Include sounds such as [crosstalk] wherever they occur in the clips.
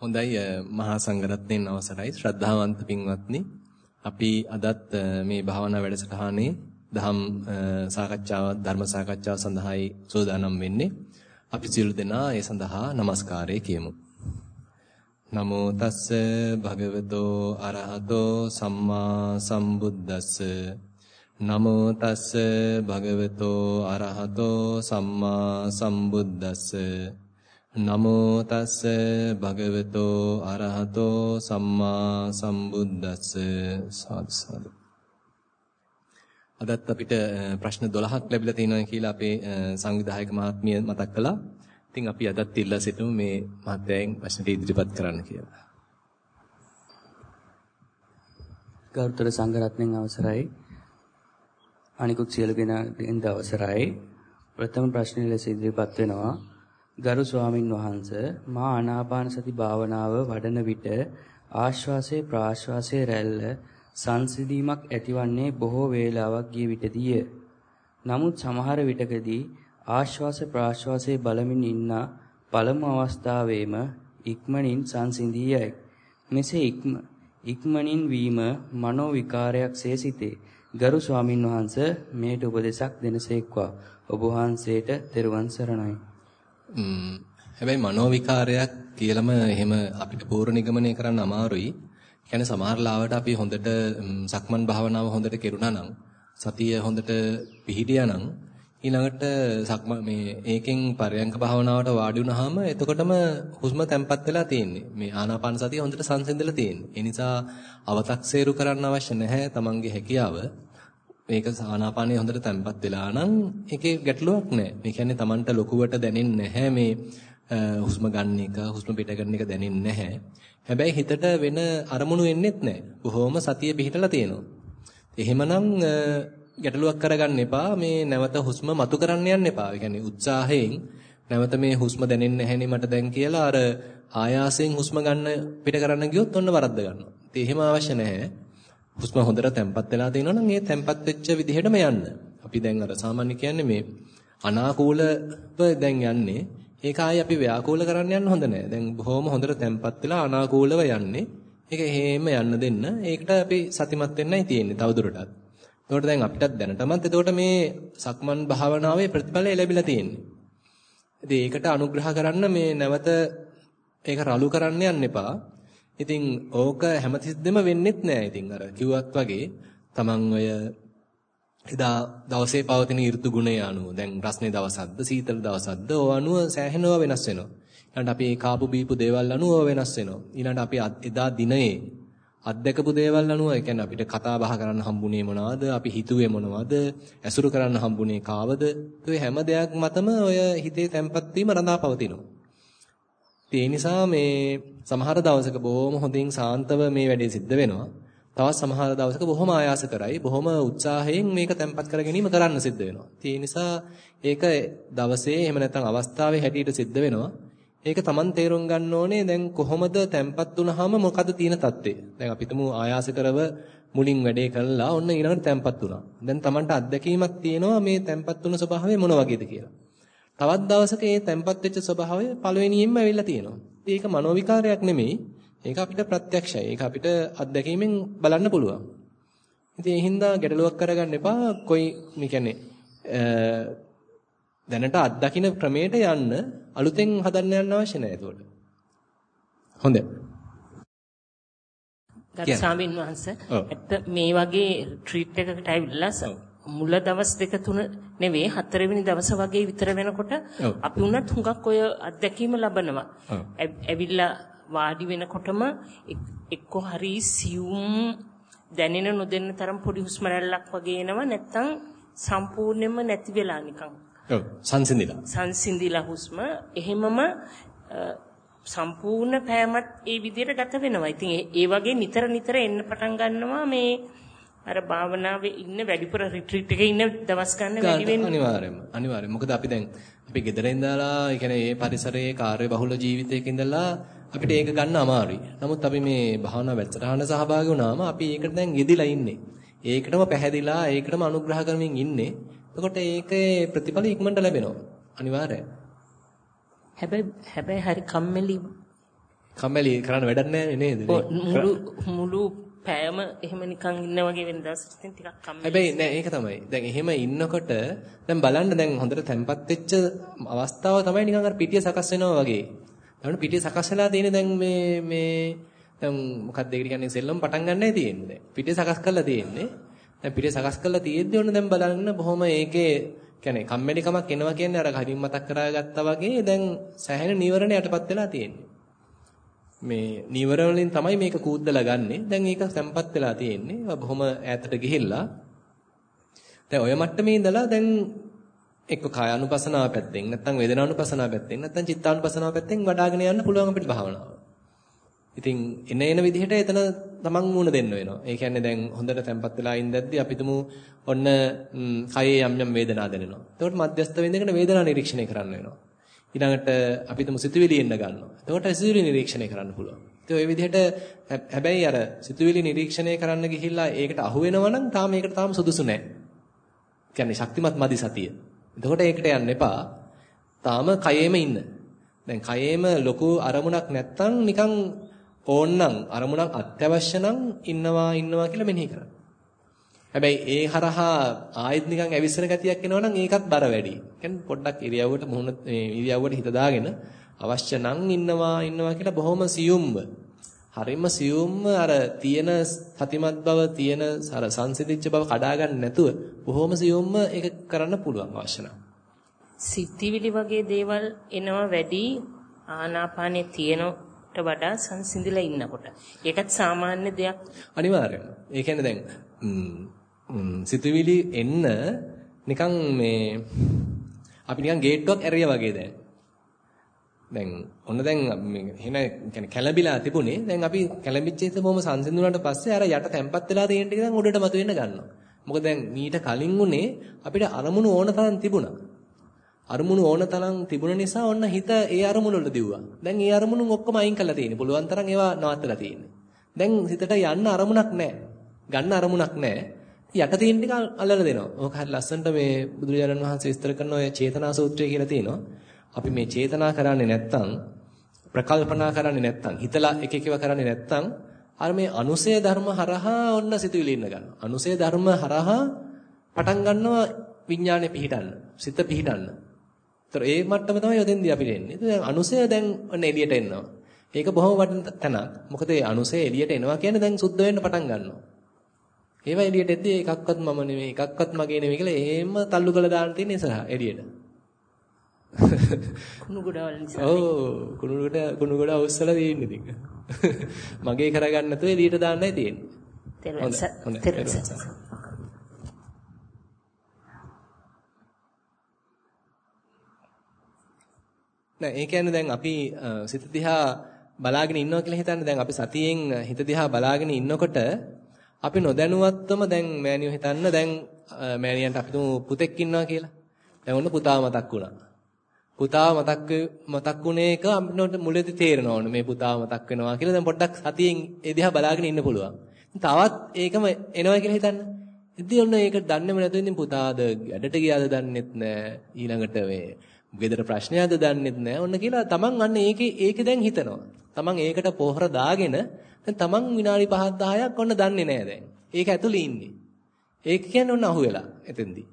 හොඳයි මහා සංඝරත්නයන් අවසරයි. ශ්‍රද්ධාවන්ත පින්වත්නි අපි අදත් මේ භාවනා වැඩසටහනේ දහම් සාකච්ඡාව ධර්ම සාකච්ඡාව සඳහායි සූදානම් වෙන්නේ. අපි සියලු දෙනා ඒ සඳහා নমස්කාරය කියමු. නමෝ තස්ස භගවතෝ අරහතෝ සම්මා සම්බුද්දස්ස. නමෝ තස්ස භගවතෝ අරහතෝ සම්මා සම්බුද්දස්ස. නමෝ තස්ස භගවතෝ අරහතෝ සම්මා සම්බුද්දස්ස සාදු සාදු අදත් අපිට ප්‍රශ්න 12ක් ලැබිලා තියෙනවා කියලා අපේ සංවිධායක මහත්මිය මතක් කළා. ඉතින් අපි අදත් ඉල්ලා සිටමු මේ මහත්යන් ප්‍රශ්න ඉදිරිපත් කරන්න කියලා. ගෞතම සංඝරත්නයන් අවසරයි. අනිකුත් සියලු දෙනාගෙන් අවසරයි. ප්‍රථම ප්‍රශ්නය ලෙස ඉදිරිපත් වෙනවා. ගරු ස්වාමින් වහන්ස මා ආනාපාන සති භාවනාව වඩන විට ආශ්වාසයේ ප්‍රාශ්වාසයේ රැල්ල සංසිඳීමක් ඇතිවන්නේ බොහෝ වේලාවක් ගිය විටදීය. නමුත් සමහර විටකදී ආශ්වාස ප්‍රාශ්වාසයේ බලමින් ඉන්න පළමු අවස්ථාවේම ඉක්මනින් සංසිඳී යයි. මෙසේ ඉක්ම ඉක්මනින් වීම මනෝ විකාරයක්සේ සිටේ. ගරු ස්වාමින් වහන්සේ මේට උපදේශක් දෙනසේක්වා. ඔබ වහන්සේට තෙරුවන් සරණයි. හැබැයි මනෝ විකාරයක් කියලම එහෙම අපිට පූර්ව නිගමනය කරන්න අමාරුයි. කියන්නේ සමහර ලාවට අපි හොඳට සක්මන් භාවනාව හොඳට කෙරුණා නම් සතිය හොඳට පිහිටියා නම් ඊළඟට සක්ම මේ ඒකෙන් පරයන්ක භාවනාවට වාඩි වුණාම එතකොටම හුස්ම තැම්පත් වෙලා තියෙන්නේ. මේ ආනාපාන සතිය හොඳට සංසිඳලා තියෙන්නේ. ඒ නිසා අව탁සේරු කරන්න අවශ්‍ය නැහැ තමන්ගේ හැකියාව. මේක ආනාපානිය හොඳට තැම්පත් වෙලා නම් ඒකේ ගැටලුවක් නැහැ. මේ කියන්නේ Tamanට ලොකුවට දැනෙන්නේ නැහැ මේ හුස්ම ගන්න එක, හුස්ම පිට ගන්න එක දැනෙන්නේ නැහැ. හැබැයි හිතට වෙන අරමුණු එන්නේත් නැහැ. බොහොම සතිය පිහිටලා තියෙනවා. එහෙමනම් ගැටලුවක් කරගන්න එපා. මේ නැවත හුස්ම මතු කරන්න යන්න එපා. ඒ කියන්නේ උත්සාහයෙන් නැවත මේ හුස්ම දැනෙන්නේ නැහෙනේ මට දැන් කියලා අර ආයාසයෙන් හුස්ම ගන්න පිට කරන්න ගියොත් ඔන්න වරද්ද ගන්නවා. ඉතින් එහෙම අවශ්‍ය නැහැ. හුස්ම හොඳට තැම්පත් වෙලා තියෙනවා නම් ඒ තැම්පත් වෙච්ච විදිහටම යන්න. අපි දැන් අර සාමාන්‍ය කියන්නේ මේ අනාකූලව දැන් යන්නේ. ඒක ආයේ අපි ව්‍යාකූල කරන්න යන්න හොඳ නැහැ. දැන් බොහොම හොඳට තැම්පත් වෙලා අනාකූලව යන්නේ. ඒක හේම යන්න දෙන්න. ඒකට අපි සතිමත් වෙන්නයි තියෙන්නේ තවදුරටත්. එතකොට දැන් අපිටත් දැනටමත් එතකොට මේ සක්මන් භාවනාවේ ප්‍රතිඵලය ලැබිලා තියෙන්නේ. ඉතින් ඒකට අනුග්‍රහ කරන්න මේ නැවත ඒක රළු කරන්න යන්න එපා. ඉතින් ඕක හැමතිස්සෙම වෙන්නෙත් නෑ. ඉතින් අර කිව්වත් වගේ Taman ඔය එදා දවසේ පවතින ඍතු ගුණය අනුව දැන් රස්නේ දවසක්ද සීතල දවසක්ද ඕ අනුව සෑහෙනව වෙනස් වෙනවා. ඊළඟට අපි කාපු බීපු දේවල් අනුව වෙනස් වෙනවා. ඊළඟට අපි එදා දිනයේ අත්දකපු දේවල් අනුව ඒ කියන්නේ අපිට කතා බහ කරන්න හම්බුනේ මොනවද? අපි හිතුවේ මොනවද? ඇසුරු කරන්න හම්බුනේ කාවද? ඒ හැම දෙයක් මතම ඔය හිතේ තැම්පත් වීම රඳා පවතිනවා. ඒ නිසා මේ සමහර දවසක බොහොම හොඳින් සාන්තව මේ වැඩේ සිද්ධ වෙනවා. තවත් සමහර දවසක බොහොම ආයාස කරයි, බොහොම උත්සාහයෙන් මේක තැම්පත් කර ගැනීම කරන්න සිද්ධ වෙනවා. ඒ නිසා ඒක දවසේ එහෙම නැත්නම් අවස්ථාවේ හැටියට සිද්ධ වෙනවා. ඒක Taman තේරුම් ගන්න ඕනේ දැන් කොහොමද තැම්පත් වුනහම මොකද තියෙන தත්ත්වය. දැන් අපිටම ආයාස කරව මුලින් වැඩේ කළා ඔන්න ඊළඟට තැම්පත් වුණා. දැන් Tamanට අත්දැකීමක් තියෙනවා මේ තැම්පත් වුණ ස්වභාවය මොන වගේද කියලා. තවත් දවසක මේ තැම්පත් වෙච්ච ස්වභාවය පළවෙනියෙන්ම ඇවිල්ලා තියෙනවා. ඒක මනෝ විකාරයක් නෙමෙයි. ඒක අපිට ප්‍රත්‍යක්ෂයි. ඒක අපිට අත්දැකීමෙන් බලන්න පුළුවන්. ඉතින් ඒ හින්දා ගැටලුවක් කරගන්න එපා. කොයි මේ කියන්නේ දැනට අත්දකින්න ක්‍රමයට යන්න අලුතෙන් හදන්න යන්න අවශ්‍ය නැහැ ඒකට. හොඳයි. ගරු ස්වාමීන් වහන්සේ ඇත්ත මේ වගේ ට්‍රීට් එකකට ඇවිල්ලා මුල දවස් දෙක තුන නෙවෙයි හතරවෙනි දවස වගේ විතර වෙනකොට අපි උනත් හුඟක් ඔය අත්දැකීම ලබනවා. ඇවිල්ලා වාඩි වෙනකොටම එක්ක හරි සියුම් දැනෙන නොදෙන්න තරම් පොඩි හුස්ම රැල්ලක් වගේ එනවා නැත්තම් සම්පූර්ණයෙන්ම නැති වෙලා නිකන්. ඔව් සංසිඳිලා. සංසිඳිලා හුස්ම එහෙමම සම්පූර්ණ පෑමත් ඒ විදිහට ගත වෙනවා. ඉතින් ඒ වගේ නිතර නිතර එන්න පටන් ගන්නවා මේ අර භාවනාවේ ඉන්න වැඩිපුර රිට්‍රීට් එකේ ඉන්න දවස් ගන්න වැඩි වෙන්නේ අනිවාර්යයෙන්ම අනිවාර්යයෙන් මොකද අපි දැන් අපි ගෙදර ඉඳලා ඒ කියන්නේ මේ පරිසරයේ කාර්ය බහුල ජීවිතයක ඉඳලා අපිට ඒක ගන්න අමාරුයි. නමුත් අපි මේ භාවනා වැඩසටහන සහභාගී වුණාම අපි ඒකට දැන් යෙදිලා ඉන්නේ. ඒකටම පැහැදිලා ඒකටම අනුග්‍රහ කරමින් ඉන්නේ. එතකොට ඒකේ ප්‍රතිඵල ඉක්මනට ලැබෙනවා. අනිවාර්යයෙන්. හැබැයි හැබැයි හරි කම්මැලි කම්මැලි කරන්න වැඩක් නැහැ නේද? මුළු මුළු පෑම එහෙම නිකන් ඉන්න වගේ වෙන දවසට ඉතින් ටිකක් කම්මැලි. හැබැයි නෑ ඒක තමයි. දැන් එහෙම ඉන්නකොට දැන් බලන්න දැන් හොඳට තැම්පත් වෙච්ච අවස්ථාව තමයි නිකන් අර පිටිය සකස් වෙනවා වගේ. දැන් පිටිය සකස් වෙලා තියෙන්නේ දැන් මේ මේ දැන් මොකක්ද ඒකට කියන්නේ සෙල්ලම් පටන් ගන්නයි තියෙන්නේ දැන්. පිටිය සකස් කරලා තියෙන්නේ. දැන් පිටිය සකස් කරලා තියෙද්දි ඔන්න දැන් බලන්න බොහොම ඒකේ කියන්නේ කම්මැලිකමක් එනවා කියන්නේ අර කලින් මතක් කරගත්තා වගේ දැන් සැහැණ නීවරණ යටපත් වෙලා තියෙන්නේ. මේ නීවර වලින් තමයි මේක කූද්දලා ගන්නෙ. දැන් ඒක සම්පත් වෙලා තියෙන්නේ. බොහොම ඈතට ගිහිල්ලා දැන් ඔය මට්ටමේ ඉඳලා දැන් එක්ක කායානුපසනාව පැත්තෙන් නැත්නම් වේදනානුපසනාව පැත්තෙන් නැත්නම් චිත්තානුපසනාව පැත්තෙන් වඩ아가න යන්න පුළුවන් අපිට භාවනාව. ඉතින් එන එන විදිහට එතන තමන් මුණ දෙන්න වෙනවා. ඒ කියන්නේ දැන් හොඳට තැම්පත් වෙලා ඉඳද්දී අපි තුමු ඔන්න කයේ යම් යම් වේදනා දැනෙනවා. එතකොට මධ්‍යස්ථ වෙඳගෙන වේදනා නිරීක්ෂණය කරන්න වෙනවා. ඊළඟට අපි තුමු සිතුවිලි එන්න ගන්නවා. එතකොට සිතුවිලි නිරීක්ෂණය කරන්න පුළුවන්. ඉතින් ওই විදිහට හැබැයි අර සිතුවිලි නිරීක්ෂණය කරන්න ගිහිල්ලා ඒකට අහු වෙනවා නම් තාම ඒකට තාම සුදුසු නැහැ. කියන්නේ ශක්තිමත් මදි සතිය. එතකොට ඒකට යන්න එපා. තාම කයේම ඉන්න. දැන් කයේම ලොකු අරමුණක් නැත්තම් නිකන් ඕන්නම් අරමුණක් අත්‍යවශ්‍ය නම් ඉන්නවා ඉන්නවා කියලා මෙනෙහි කරන්න. හැබැයි ඒ හරහා ආයෙත් නිකන් ඇවිස්සෙන ගතියක් එනවනම් ඒකත් බර වැඩි. කියන්නේ පොඩ්ඩක් ඉරියව්වට මුහුණ මේ ඉරියව්වට හිත දාගෙන අවශ්‍ය නම් ඉන්නවා ඉන්නවා කියලා බොහොම සියුම්ව හරිම සියුම්ම අර තියෙන සතිමත් බව තියෙන අර සංසිඳිච්ච බව කඩා ගන්න නැතුව බොහොම සියුම්ම ඒක කරන්න පුළුවන් අවශ්‍ය නම්. සිතිවිලි වගේ දේවල් එනවා වැඩි ආනාපානේ තියෙනට වඩා සංසිඳිලා ඉන්නකොට. ඒකත් සාමාන්‍ය දෙයක්. අනිවාර්යයෙන්. ඒ කියන්නේ දැන් සිතුවිලි එන්න නිකන් මේ අපි නිකන් ගේට්ටුවක් ඇරියා වගේ දැන්. දැන් ඔන්න දැන් එහෙන කියන්නේ කැළඹිලා තිබුණේ දැන් අපි කැළඹිච්ච හිත බොහොම සංසිඳුණාට පස්සේ අර යට තැම්පත් වෙලා තියෙන ටික දැන් උඩට මතුවෙන්න ගන්නවා. මොකද දැන් මීට කලින් උනේ අපිට අරමුණු ඕන තරම් තිබුණා. අරමුණු ඕන තරම් තිබුණ නිසා ඔන්න හිත ඒ අරමුණු වලට දිව්වා. දැන් ඒ අරමුණු ඔක්කොම අයින් කරලා තියෙන්නේ. පුළුවන් තරම් ඒවා නවත්තලා තියෙන්නේ. දැන් හිතට යන්න අරමුණක් නැහැ. ගන්න අරමුණක් නැහැ. යට තියෙන ටික අල්ලලා දෙනවා. ඕක හරි ලස්සනට මේ බුදුරජාණන් වහන්සේ විස්තර කරන ඔය චේතනා සූත්‍රය කියලා තියෙනවා. අපි මේ චේතනා කරන්නේ නැත්තම් ප්‍රකල්පනා කරන්නේ නැත්තම් හිතලා එක එකව කරන්නේ නැත්තම් අර මේ අනුසය ධර්ම හරහා ඔන්න සිතුවිලි ඉන්න ගන්නවා. අනුසය ධර්ම හරහා පටන් ගන්නවා විඥානේ පිහිටන්න. සිත පිහිටන්න. ඒතර ඒ මට්ටම තමයි යොදෙන්දී අපිට එන්නේ. දැන් අනුසය දැන් ඔන්න එළියට එනවා. ඒක බොහොම වටින තැනක්. මොකද ඒ අනුසය එළියට එනවා කියන්නේ දැන් සුද්ධ වෙන්න පටන් ගන්නවා. ඒවා එළියට එද්දී එකක්වත් මම නෙමෙයි එකක්වත් මගේ නෙමෙයි කියලා එහෙම තල්ලු කරලා දාන්න තියෙන ඉස්සරහ එළියට. [laughs] කුණු ගොඩවල් නිසා. ඔව් කුණු ගොඩ කුණු ගොඩ අවුස්සලා තියෙන්නේ ඉතින්. [laughs] මගේ කරගන්න නැතුව එළියට දාන්නයි තියෙන්නේ. නෑ ඒ කියන්නේ දැන් අපි සිත දිහා බලාගෙන ඉන්නවා කියලා හිතන්නේ දැන් අපි සතියෙන් හිත දිහා බලාගෙන ඉන්නකොට අපි නොදැනුවත්වම දැන් මෑනියෝ හිතන්න දැන් මෑනියන්ට අපි තුමු පුතෙක් ඉන්නවා කියලා. දැන් ඔන්න පුතා මතක් වුණා. පුතා මතක් මතක් වුණේ එක අපිට මුලදී තේරෙනවා ඕනේ මේ පුතා මතක් වෙනවා කියලා. දැන් පොඩ්ඩක් සතියෙන් ඒ දිහා බලාගෙන ඉන්න පුළුවන්. තවත් ඒකම එනවා කියලා හිතන්න. ඉතින් ඔන්න ඒක දන්නේම නැතුව ඉතින් පුතාද වැඩට ගියාද දන්නෙත් නෑ. ඊළඟට මේ ගෙදර ප්‍රශ්නයක්ද දන්නෙත් නෑ. ඔන්න කියලා තමන් අන්න ඒකේ ඒකේ දැන් හිතනවා. තමන් ඒකට පොහොර දාගෙන දැන් තමන් විනාඩි 5ක් 10ක් ඔන්න දන්නේ නැහැ දැන්. ඒක ඇතුලේ ඉන්නේ. ඒක කියන්නේ ඔන්න අහුවෙලා එතෙන්දී.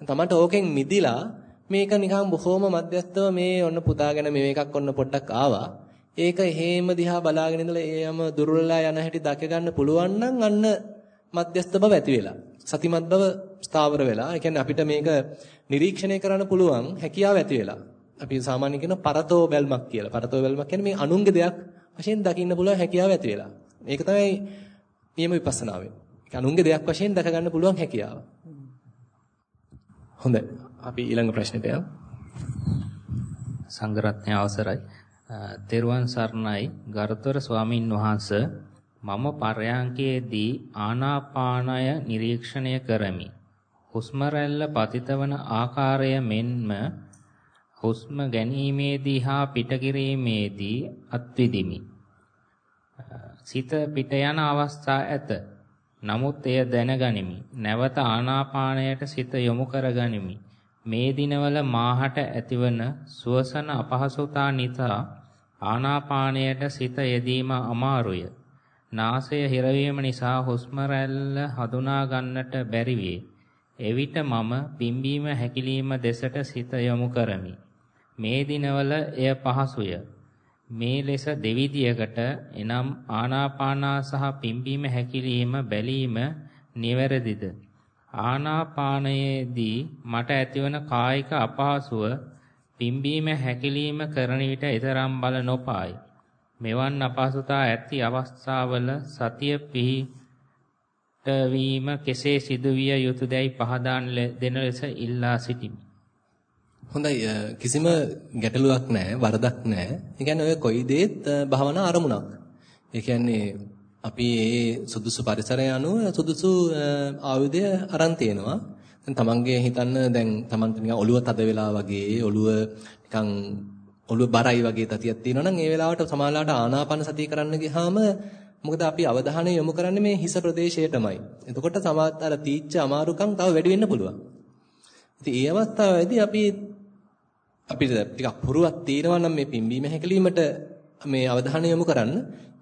තමන්ට ඕකෙන් මිදිලා මේක නිකන් බොහොම මධ්‍යස්තව මේ ඔන්න පුතාගෙන මේ එකක් ඔන්න පොඩ්ඩක් ආවා. ඒක හේම දිහා බලාගෙන ඉඳලා එයම දුර්වලලා යන හැටි දැක ගන්න පුළුවන් නම් අන්න මධ්‍යස්ත බව ඇති වෙලා. සතිමත් බව ස්ථාවර වෙලා. ඒ කියන්නේ අපිට මේක නිරීක්ෂණය කරන්න පුළුවන් හැකියාව ඇති වෙලා. අපි සාමාන්‍යයෙන් කියන පරතෝ බැල්මක් කියලා. පරතෝ බැල්මක් කියන්නේ මේ අනුන්ගේ දෙයක් වශයෙන් දකින්න පුළුවන් හැකියාව ඇති වෙලා. මේක තමයි නියම විපස්සනාවෙන්. ඒක අනුන්ගේ දෙයක් වශයෙන් දැක ගන්න පුළුවන් හැකියාව. හොඳයි. අපි ඊළඟ ප්‍රශ්නෙට යමු. සංගරත්නය අවසරයි. තෙරුවන් සරණයි ගරුතර ස්වාමින් වහන්සේ මම පරයන්කේදී ආනාපානය නිරීක්ෂණය කරමි. හුස්ම රැල්ල පතිතවන ආකාරය මෙන්ම හුස්ම ගැනීමේදී හා පිටකිරීමේදී අත්විදිමි. සිත පිට යන අවස්ථා ඇත. නමුත් එය දැනගනිමි. නැවත ආනාපානයට සිත යොමු කරගනිමි. මේ දිනවල මාහට ඇතිවන සුවසන අපහසුතා නිසා ආනාපානයට සිත යෙදීම අමාරුය. නාසය හිරවීම නිසා හුස්ම රැල්ල හඳුනා ගන්නට බැරි වේ. එවිට මම පිම්බීම හැකිලිම දෙසට සිත යොමු කරමි. මේ දිනවල එය පහසුය. මේ ලෙස දෙවිදියකට එනම් ආනාපානා සහ පිම්බීම හැකිලිම බැලීම නිවැරදිද? ආනාපානයේදී මට ඇතිවන කායික අපහසුව පිම්බීම හැකිලිම කරන විට ඊතරම් බල නොපායි. මෙවන් අපහසුතා ඇති අවස්ථාවල සතිය පිහිටවීම කෙසේ සිදුවිය යුතුදයි පහදා දෙන ලෙස ඉල්ලා සිටිමි. හොඳයි කිසිම ගැටලුවක් නැහැ වරදක් නැහැ. ඒ කියන්නේ ඔය කොයි දේත් භවනා අරමුණක්. ඒ කියන්නේ අපි මේ සුදුසු පරිසරය අනුව සුදුසු ආයුධය අරන් තියෙනවා. දැන් තමන්ගේ හිතන්න දැන් තමන්ට නිකන් ඔළුව තද වෙලා වගේ ඔළුව නිකන් ඔළුව බරයි වගේ තතියක් තියෙනවා නම් ඒ වෙලාවට සමාලාට ආනාපාන සතිය කරන්න ගියාම මොකද අපි අවධානය යොමු කරන්නේ මේ හිස ප්‍රදේශයටමයි. එතකොට සමාත් අර තීච්ච අමාරුකම් තව වැඩි වෙන්න පුළුවන්. ඉතින් ඒ අවස්ථාවේදී අපි අපිට ටිකක් පුරුවක් තියෙනවා නම් මේ පිම්බීම හැකලීමට මේ අවධානය යොමු කරන්න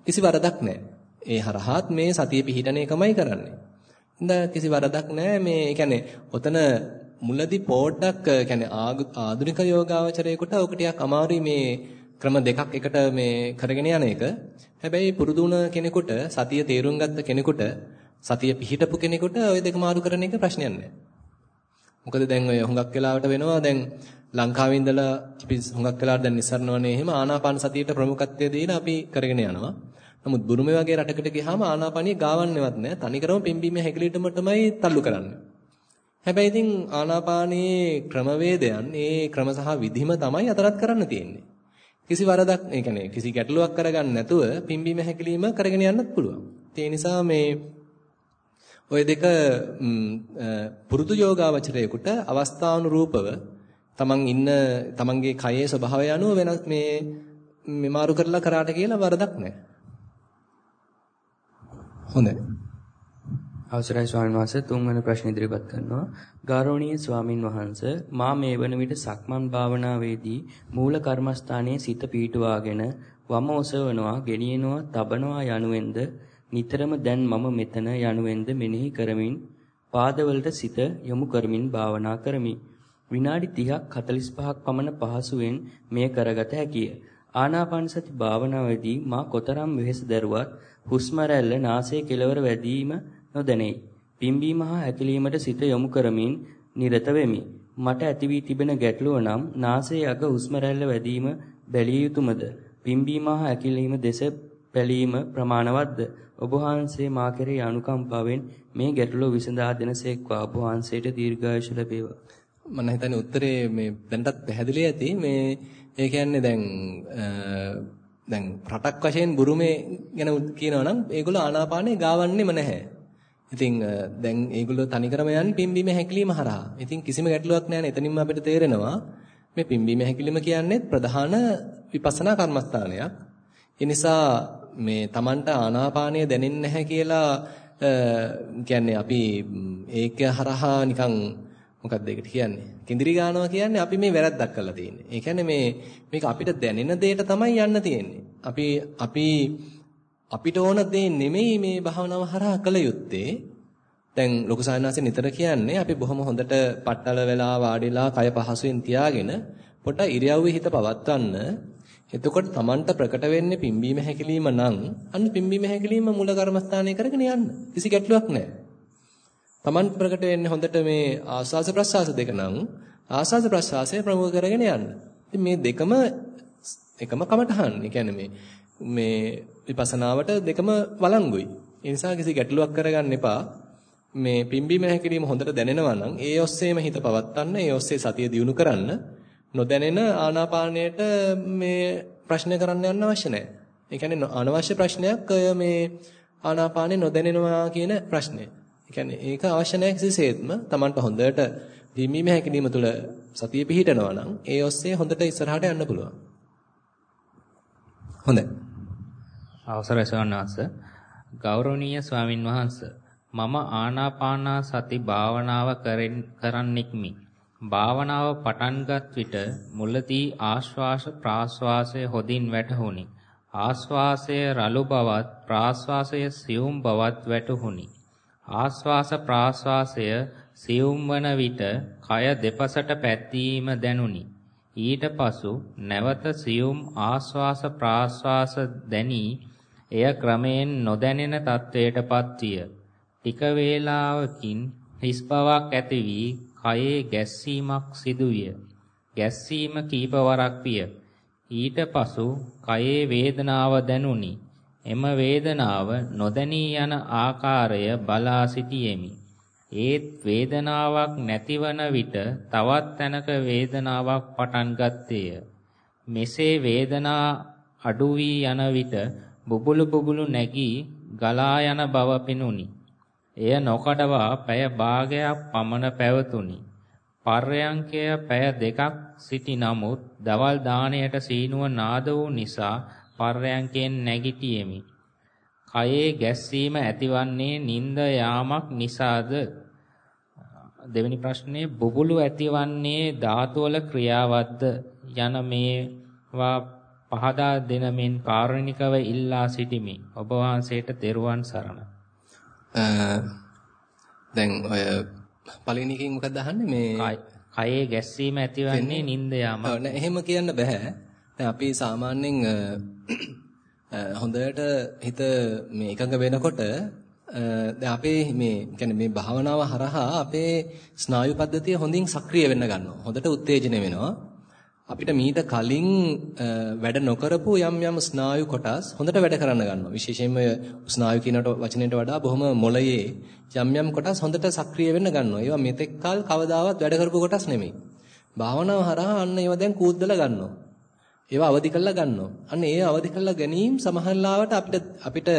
කිසි වරදක් නැහැ. ඒ හරහාත් මේ සතිය පිහිටන එකමයි කරන්නේ. හින්දා කිසි වරදක් නැහැ මේ කියන්නේ ඔතන මුලදී පොඩ්ඩක් කියන්නේ ආධුනික යෝගාවචරයේකට ඔක ටිකක් අමාරුයි මේ ක්‍රම දෙකක් එකට මේ කරගෙන යන එක. හැබැයි පුරුදු වුණ කෙනෙකුට සතිය තේරුම් ගත්ත කෙනෙකුට සතිය පිහිටපු කෙනෙකුට ওই දෙක මාරු කරන එක ප්‍රශ්නයක් නැහැ. මොකද දැන් ඔය හුඟක් වෙලාවට වෙනවා දැන් ලංකාවේ ඉඳලා අපි හුඟක් වෙලාවට දැන් නිස්සරණවනේ එහෙම ආනාපාන සතියට ප්‍රමුඛත්වය දීලා අපි කරගෙන යනවා. නමුත් බුරුමේ වගේ රටකට ගියාම ආනාපානිය ගාවන්නේවත් නැහැ. තනිකරම පිම්බීම හැකිලීටම තමයි තල්ලු කරන්නේ. හැබැයි ඉතින් ආනාපානයේ ක්‍රමවේදයන් ඒ ක්‍රම සහ විධිම තමයි අතරත් කරන්න තියෙන්නේ. කිසි වරදක් ඒ කියන්නේ කිසි ගැටලුවක් කරගන්න නැතුව පිම්බීම හැකිලිම කරගෙන යන්නත් පුළුවන්. ඒ නිසා මේ ওই දෙක පුරුදු යෝගාවචරයේකට අවස්ථානුරූපව තමන් ඉන්න තමන්ගේ කයේ ස්වභාවය අනුව වෙනස් මේ මෙමාරු කරලා කරාට කියලා වරදක් නැහැ. හොඳයි. අවසරයි ස්වාමීන් වහන්සේ තුන්වන ප්‍රශ්න ඉදිරිපත් කරනවා. ගෞරවනීය ස්වාමින් වහන්සේ මා මේ වන විට සක්මන් භාවනාවේදී මූල කර්මස්ථානයේ සිත පීටුවාගෙන වම ඔසවනවා, ගෙනියනවා, තබනවා යනුවෙන්ද නිතරම දැන් මම මෙතන යනුවෙන්ද මෙනෙහි කරමින් පාදවලට සිත යොමු කරමින් භාවනා කරමි. විනාඩි 30ක් 45ක් පමණ පහසුවෙන් මෙය කරගත හැකිය. ආනාපාන සති භාවනාවේදී මා කොතරම් වෙහෙස දරුවත් හුස්ම රැල්ල නාසයේ කෙළවර වැඩිම නොදැනේ. පිම්බීම හා හැකිලීමට සිත යොමු කරමින් නිරත වෙමි. මට ඇති වී තිබෙන ගැටලුව නම් නාසයේ අග හුස්ම රැල්ල වැඩිම බැලිය යුතුයමද? පිම්බීම හා හැකිලීම දෙස බැලීම ප්‍රමාණවත්ද? ඔබ වහන්සේ මා කෙරෙහි අනුකම්පාවෙන් මේ ගැටලුව විසඳා දෙනසේක්වා ඔබ වහන්සේට දීර්ඝායුෂ ලැබේවා. මම හිතන්නේ උත්තරේ මේ දැනටත් පැහැදිලි ඇති මේ ඒ කියන්නේ දැන් දැන් රටක් වශයෙන් බුරුමේ ගැන කියනවා නම් ඒගොල්ලෝ ආනාපානේ ගාවන්නේම නැහැ. ඉතින් දැන් ඒගොල්ලෝ තනිකරම යන්නේ පිම්බීම හැකිලිම හරහා. ඉතින් කිසිම ගැටලුවක් නැහැ එතනින්ම අපිට තේරෙනවා මේ පිම්බීම හැකිලිම කියන්නේ ප්‍රධාන විපස්සනා කර්මස්ථානයක්. ඒ නිසා මේ Tamanට ආනාපානය දැනෙන්නේ නැහැ කියලා කියන්නේ අපි ඒක හරහා නිකන් මොකක්ද ඒකට කියන්නේ? කිඳිරි ගන්නවා කියන්නේ අපි මේ වැරද්දක් කරලා තියෙන්නේ. ඒ කියන්නේ මේ මේක අපිට දැනෙන දෙයට තමයි යන්න තියෙන්නේ. අපි අපි අපිට ඕන දේ නෙමෙයි මේ භාවනාව හරහා කළ යුත්තේ. දැන් ලොකු සායනාසේ නිතර කියන්නේ අපි බොහොම හොඳට පట్టල වෙලා වාඩිලා කය පහසුවෙන් තියාගෙන පොඩ ඉරියව්වේ හිත පවත්වන්න. එතකොට Tamanට ප්‍රකට වෙන්නේ පිම්බීම හැකිලිම නම් අන්න පිම්බීම හැකිලිම මූල කර්මස්ථානය කරගෙන යන්න. කිසි ගැටලුවක් නැහැ. Taman ප්‍රකට වෙන්නේ හොඳට මේ ආස්වාස ප්‍රස්වාස දෙක නම් ආස්වාස ප්‍රස්වාසය ප්‍රමුඛ කරගෙන යන්න. ඉතින් මේ දෙකම එකම කමටහන්. ඒ කියන්නේ මේ මේ විපස්සනාවට දෙකම වළංගුයි. ඒ නිසා කිසි ගැටලුවක් කරගන්න එපා. මේ පිම්බීම හැකිරීම හොඳට දැනෙනවා නම් ඒ ඔස්සේම හිත පවත්වන්න, ඒ ඔස්සේ සතිය දියුණු කරන්න නොදැනෙන ආනාපානයට මේ ප්‍රශ්න කරන්න යන්න අවශ්‍ය නැහැ. ඒ කියන්නේ අනවශ්‍ය ප්‍රශ්නයක් මේ ආනාපානේ නොදැනෙනවා කියන ප්‍රශ්නය. කියන්නේ ඒක අවශ්‍ය නැහැ කිසිසේත්ම Tamanට හොඳට දීමීම හැකිරීම තුළ සතිය පිහිටනවා නම් ඒ ඔස්සේ හොඳට ඉස්සරහට යන්න පුළුවන්. හොඳයි. අවසරයි සවන්වාස ගෞරවනීය ස්වාමින් වහන්සේ මම ආනාපානා සති භාවනාව කරන්නෙක්මි. භාවනාව පටන්ගත් විට මුලදී ආශ්වාස ප්‍රාශ්වාසය හොදින් වැටහුණි. ආශ්වාසය රළු බවත් ප්‍රාශ්වාසය සියුම් බවත් වැටහුණි. ආශ්වාස ප්‍රාශ්වාසය සියුම් වන විට කය දෙපසට පැද්දීම දැනුනි. ඊට පසු නැවත සියුම් ආශ්වාස ප්‍රාශ්වාස දැනි එය ක්‍රමයෙන් නොදැනෙන තත්වයටපත් විය. ටික වේලාවකින් හිස් බවක් ඇති වී කයේ ගැස්සීමක් සිදුවිය. ගැස්සීම කීපවරක් විය. ඊට පසු කයේ වේදනාව දැනුනි. එම වේදනාව නොදැනී යන ආකාරය බලා සිටියෙමි. ඒත් වේදනාවක් නැතිවන විට තවත් තැනක වේදනාවක් පටන් ගත්තේය. මෙසේ වේදනා අඩු වී යන විට බුබුලු බුබුලු නැගී ගලා යන බව පෙනුනි. එය නොකඩවා පැය භාගයක් පමණ පැවතුනි. පර්යංකය පැය දෙකක් සිටි නමුත් දවල් දාණයට සීනුව නාද වූ නිසා පර්යංකයෙන් නැගිටියෙමි. කයේ ගැස්සීම ඇතිවන්නේ නිନ୍ଦ යාමක් නිසාද? දෙවෙනි ප්‍රශ්නේ බුබුලු ඇතිවන්නේ ධාතුවල ක්‍රියාවක්ද යන මේවා පහදා දෙනමින් කාරුණිකව ඉල්ලා සිටිමි. ඔබ වහන්සේට තෙරුවන් සරණ. දැන් ඔය පළවෙනි එකෙන් මොකක්ද අහන්නේ මේ කයේ ගැස්සීම ඇතිවන්නේ නිින්ද යාම. ඔව් නෑ එහෙම කියන්න බෑ. දැන් අපි සාමාන්‍යයෙන් හොඳට හිත මේ එකඟ වෙනකොට දැන් අපේ මේ කියන්නේ මේ භාවනාව හරහා අපේ ස්නායු පද්ධතිය හොඳින් සක්‍රිය වෙන්න ගන්නවා. හොඳට උත්තේජනය වෙනවා. අපිට මීට කලින් වැඩ නොකරපු යම් යම් ස්නායු කොටස් හොඳට වැඩ කරන්න ගන්නවා. විශේෂයෙන්ම ස්නායු කියනට වචනයට වඩා බොහොම මොළයේ යම් යම් කොටස් හොඳට සක්‍රිය වෙන්න ගන්නවා. ඒවා මෙතෙක් කල කවදාවත් වැඩ කරපු කොටස් නෙමෙයි. භාවනාව හරහා අන්න ඒවා දැන් කූද්දලා ගන්නවා. ඒවා අවදි කරලා ගන්නවා. අන්න ඒ අවදි කරලා ගැනීම සමහරලාවට අපිට අපිට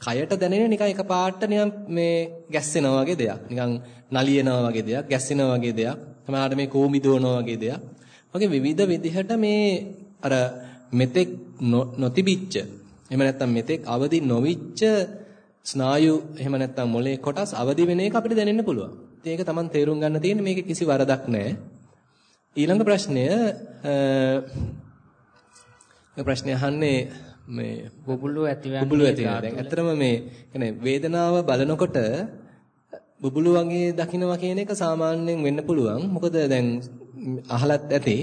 කයට දැනෙන නිකන් එකපාරට නිකන් මේ ගැස්සෙනවා වගේ දෙයක්. නිකන් නලියනවා වගේ දෙයක්, ගැස්සෙනවා වගේ දෙයක්. සමහරවිට මේ කෝමි දෝනවා වගේ දෙයක්. වගේ විවිධ විදිහට මේ අර මෙතෙක් නොතිබිච්ච එහෙම නැත්නම් මෙතෙක් අවදි නොවිච්ච ස්නායු එහෙම නැත්නම් මොලේ කොටස් අවදි වෙන එක අපිට දැනෙන්න පුළුවන්. ඉතින් ඒක Taman තේරුම් ගන්න තියෙන්නේ මේකේ කිසි වරදක් නැහැ. ඊළඟ ප්‍රශ්නය අ ප්‍රශ්නය අහන්නේ මේ බුබුලු ඇතිවන්නේ බුබුලු ඇතිවන්නේ. දැන් ඇත්තටම මේ කියන්නේ වේදනාව බලනකොට බුබුලු වගේ දකින්නවා කියන එක සාමාන්‍යයෙන් වෙන්න පුළුවන්. මොකද දැන් අහලත් ඇති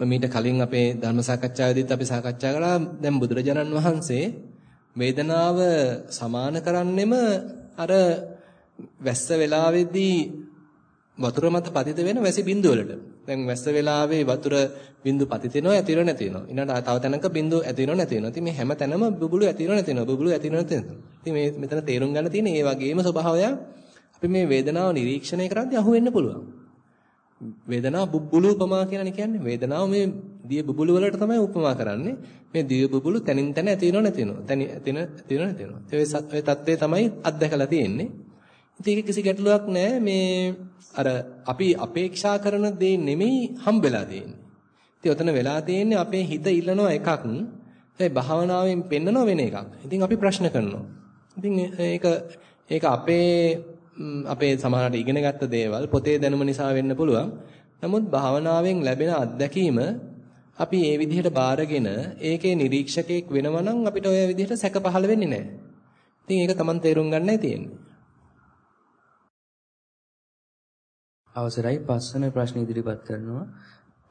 මීට කලින් අපේ ධර්ම සාකච්ඡාවේදීත් අපි සාකච්ඡා කළා දැන් බුදුරජාණන් වහන්සේ වේදනාව සමාන කරන්නෙම අර වැස්ස වෙලාවේදී වතුර මත පතිත වෙන වැසි බිඳු වලට. දැන් වැස්ස වෙලාවේ වතුර බිඳු පතිත වෙනවා ඇතිව නැති වෙනවා. ඊළඟට තව තැනක බිඳු ඇති වෙනව නැති වෙනවා. ඉතින් මේ හැම තැනම බුබුලු ඇති වෙනව නැති වෙනවා. බුබුලු ඇති වෙනව නැති වෙනවා. ඉතින් මේ මෙතන තේරුම් ගන්න තියෙන්නේ මේ වගේම ස්වභාවයක් අපි මේ වේදනාව නිරීක්ෂණය කරද්දී අහු වෙන්න පුළුවන්. වේදනාව බුබුලු උපමා කියලානේ කියන්නේ. වේදනාව මේ දිය බුබුලු වලට තමයි උපමා කරන්නේ. මේ දිය බුබුලු තනින් තන ඇති වෙනව නැති වෙනව. තනි ඇතින ඇති වෙනව නැති වෙනව. ඒ ඔය தත්ත්වය තමයි අත්දැකලා තියෙන්නේ. ඉතින් ඒක කිසි ගැටලුවක් නැහැ මේ අර අපි අපේක්ෂා කරන දේ නෙමෙයි හම්බෙලා තියෙන්නේ. ඉතින් ඔතන වෙලා තියෙන්නේ අපේ හිත ඉල්ලනවා එකක්. ඒ භාවනාවෙන් පෙන්නන වෙන එකක්. ඉතින් අපි ප්‍රශ්න කරනවා. ඉතින් ඒක ඒක අපේ අපේ සමහරට ඉගෙන ගත්ත දේවල් පොතේ දැනුම නිසා වෙන්න පුළුවන්. නමුත් භාවනාවෙන් ලැබෙන අත්දැකීම අපි ඒ විදිහට බාරගෙන ඒකේ නිරීක්ෂකයෙක් වෙනවා නම් අපිට ඔය විදිහට සැක පහළ වෙන්නේ නැහැ. ඉතින් ඒක Taman තේරුම් ගන්නයි තියෙන්නේ. අවසරයි පස්වන ප්‍රශ්න ඉදිරිපත් කරනවා.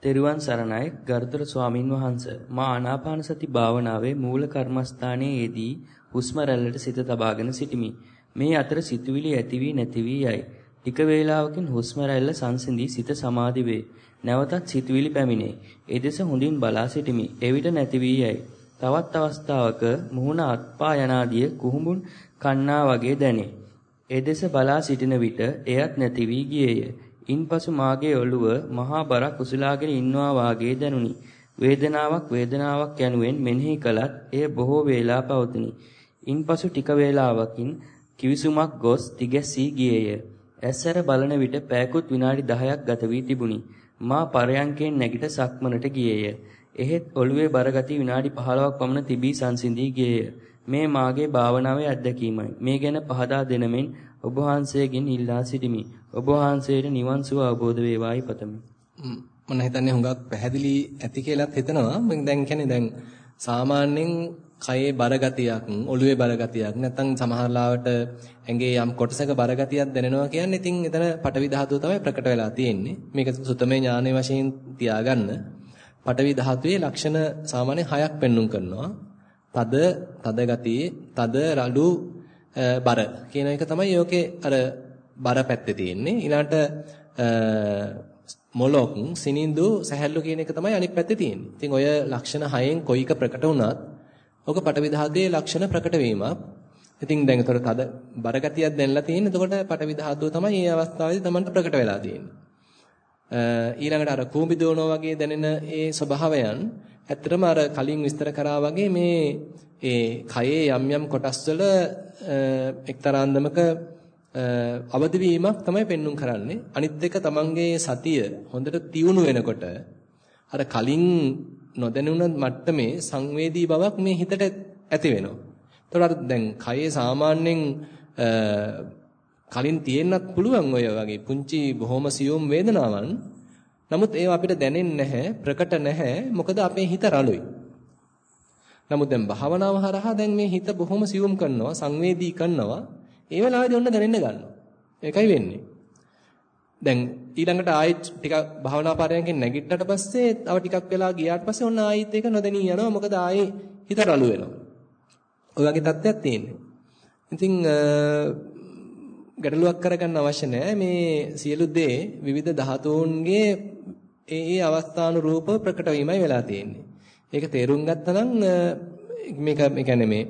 තෙරුවන් සරණයි ගරුතර ස්වාමින් වහන්සේ මා ආනාපාන සති භාවනාවේ මූල කර්මස්ථානයේ යෙදී හුස්ම රැල්ලට සිත තබාගෙන සිටිමි. මේ අතර සිතුවිලි ඇති වී නැති වී යයි. ටික වේලාවකින් හුස්ම රැල්ල සංසිඳී සිත සමාධි වේ. නැවතත් සිතුවිලි පැමිණේ. ඒ දෙස හොඳින් බලා සිටිමි. එවිට නැති වී යයි. තවත් අවස්ථාවක මුහුණ අත්පා යනාදිය කුහුඹුන් කන්නා වගේ දැනේ. ඒ දෙස බලා සිටින විට එයත් නැති වී ගියේය. ඉන්පසු මාගේ ඔළුව මහා බරක් උසලාගෙන ඉන්නවා වාගේ දැනුනි. වේදනාවක් වේදනාවක් යනුවෙන් මෙනෙහි කළත් එය බොහෝ වේලා පවතිනි. ඉන්පසු ටික වේලාවකින් කිවිසුමක් ගොස් තිගැසී ගියේය. ඇස්සර බලන විට පෑකුත් විනාඩි 10ක් ගත වී තිබුණි. මා පරයන්කෙන් නැගිට සක්මනට ගියේය. එහෙත් ඔළුවේ බරගති විනාඩි 15ක් පමණ තිබී සංසිඳී ගියේය. මේ මාගේ භාවනාවේ අත්දැකීමයි. මේ ගැන පහදා දෙනමින් ඔබ වහන්සේගෙන් ඉල්ලා සිටිමි. ඔබ වහන්සේට නිවන් සුව අවබෝධ වේවායි පතමි. මම හිතන්නේ හුඟක් පැහැදිලි ඇති කියලාත් හිතනවා. මම දැන් කියන්නේ දැන් සාමාන්‍යයෙන් කයේ බරගතියක්, ඔළුවේ බරගතියක් නැත්නම් සමහරලාවට ඇඟේ යම් කොටසක බරගතියක් දැනෙනවා කියන්නේ ඉතින් එතන පටවි ධාතුව තමයි ප්‍රකට වෙලා තියෙන්නේ. මේක සුතමේ ඥානයේ වශයෙන් තියාගන්න. පටවි ධාතුවේ ලක්ෂණ සාමාන්‍ය හයක් පෙන්눔 කරනවා. තද, තද ගතියේ, තද රළු බර කියන එක තමයි යෝකේ අර බර පැත්තේ තියෙන්නේ. ඊළාට මොලොක්, සිනින්දු, සැහැල්ලු කියන එක තමයි අනිත් පැත්තේ තියෙන්නේ. ඉතින් ඔය ලක්ෂණ හයෙන් කොයික ප්‍රකට වුණත් ඔක පටවි ධාතුවේ ලක්ෂණ ප්‍රකට වීමක්. ඉතින් දැන් ඒතර තද බර ගතියක් දැනලා තියෙන. එතකොට පටවි ධාතුව තමයි මේ අවස්ථාවේදී Tamanට ප්‍රකට වෙලා තියෙන්නේ. ඊළඟට අර කූඹි දෝනෝ වගේ දැනෙන ඒ ස්වභාවයන් ඇත්තටම අර කලින් විස්තර කරා වගේ මේ ඒ කයේ යම් යම් කොටස් වල එක්තරාන්දමක අවදි වීමක් තමයි පෙන්눔 කරන්නේ. අනිත් එක තමන්ගේ සතිය හොඳට තියුණු වෙනකොට අර කලින් නොදැනුණ මට්ටමේ සංවේදී බවක් මේ හිතට ඇති වෙනවා. ඒතකොට දැන් කයේ සාමාන්‍යයෙන් කලින් තියෙන්නත් පුළුවන් ඔය වගේ පුංචි බොහොම සියුම් වේදනාවන්. නමුත් ඒවා අපිට දැනෙන්නේ නැහැ, ප්‍රකට නැහැ. මොකද අපේ හිත රළුයි. නමුත් දැන් භාවනාව හරහා දැන් මේ හිත බොහොම සියුම් කරනවා, සංවේදී කරනවා. ඒ වෙලාවේදී ඔන්න දැනෙන්න ගන්නවා. ඒකයි වෙන්නේ. දැන් ඊළඟට ආයෙත් ටිකක් භාවනා පාරයන්කින් නැගිට්ටට පස්සේ තව ටිකක් වෙලා ගියාට පස්සේ ඔන්න ආයෙත් ඒක නොදැනී යනවා. මොකද ආයේ හිත රළු වෙනවා. ඔය වගේ තත්ත්වයක් තියෙන්නේ. ඉතින් ගැටලුවක් කරගන්න අවශ්‍ය නැහැ. මේ සියලු දේ විවිධ ධාතුන්ගේ ඒ ඒ අවස්ථානුරූපව ප්‍රකට වීමයි වෙලා තියෙන්නේ. ඒක තේරුම් ගත්තා නම් මේක මේ කියන්නේ මේ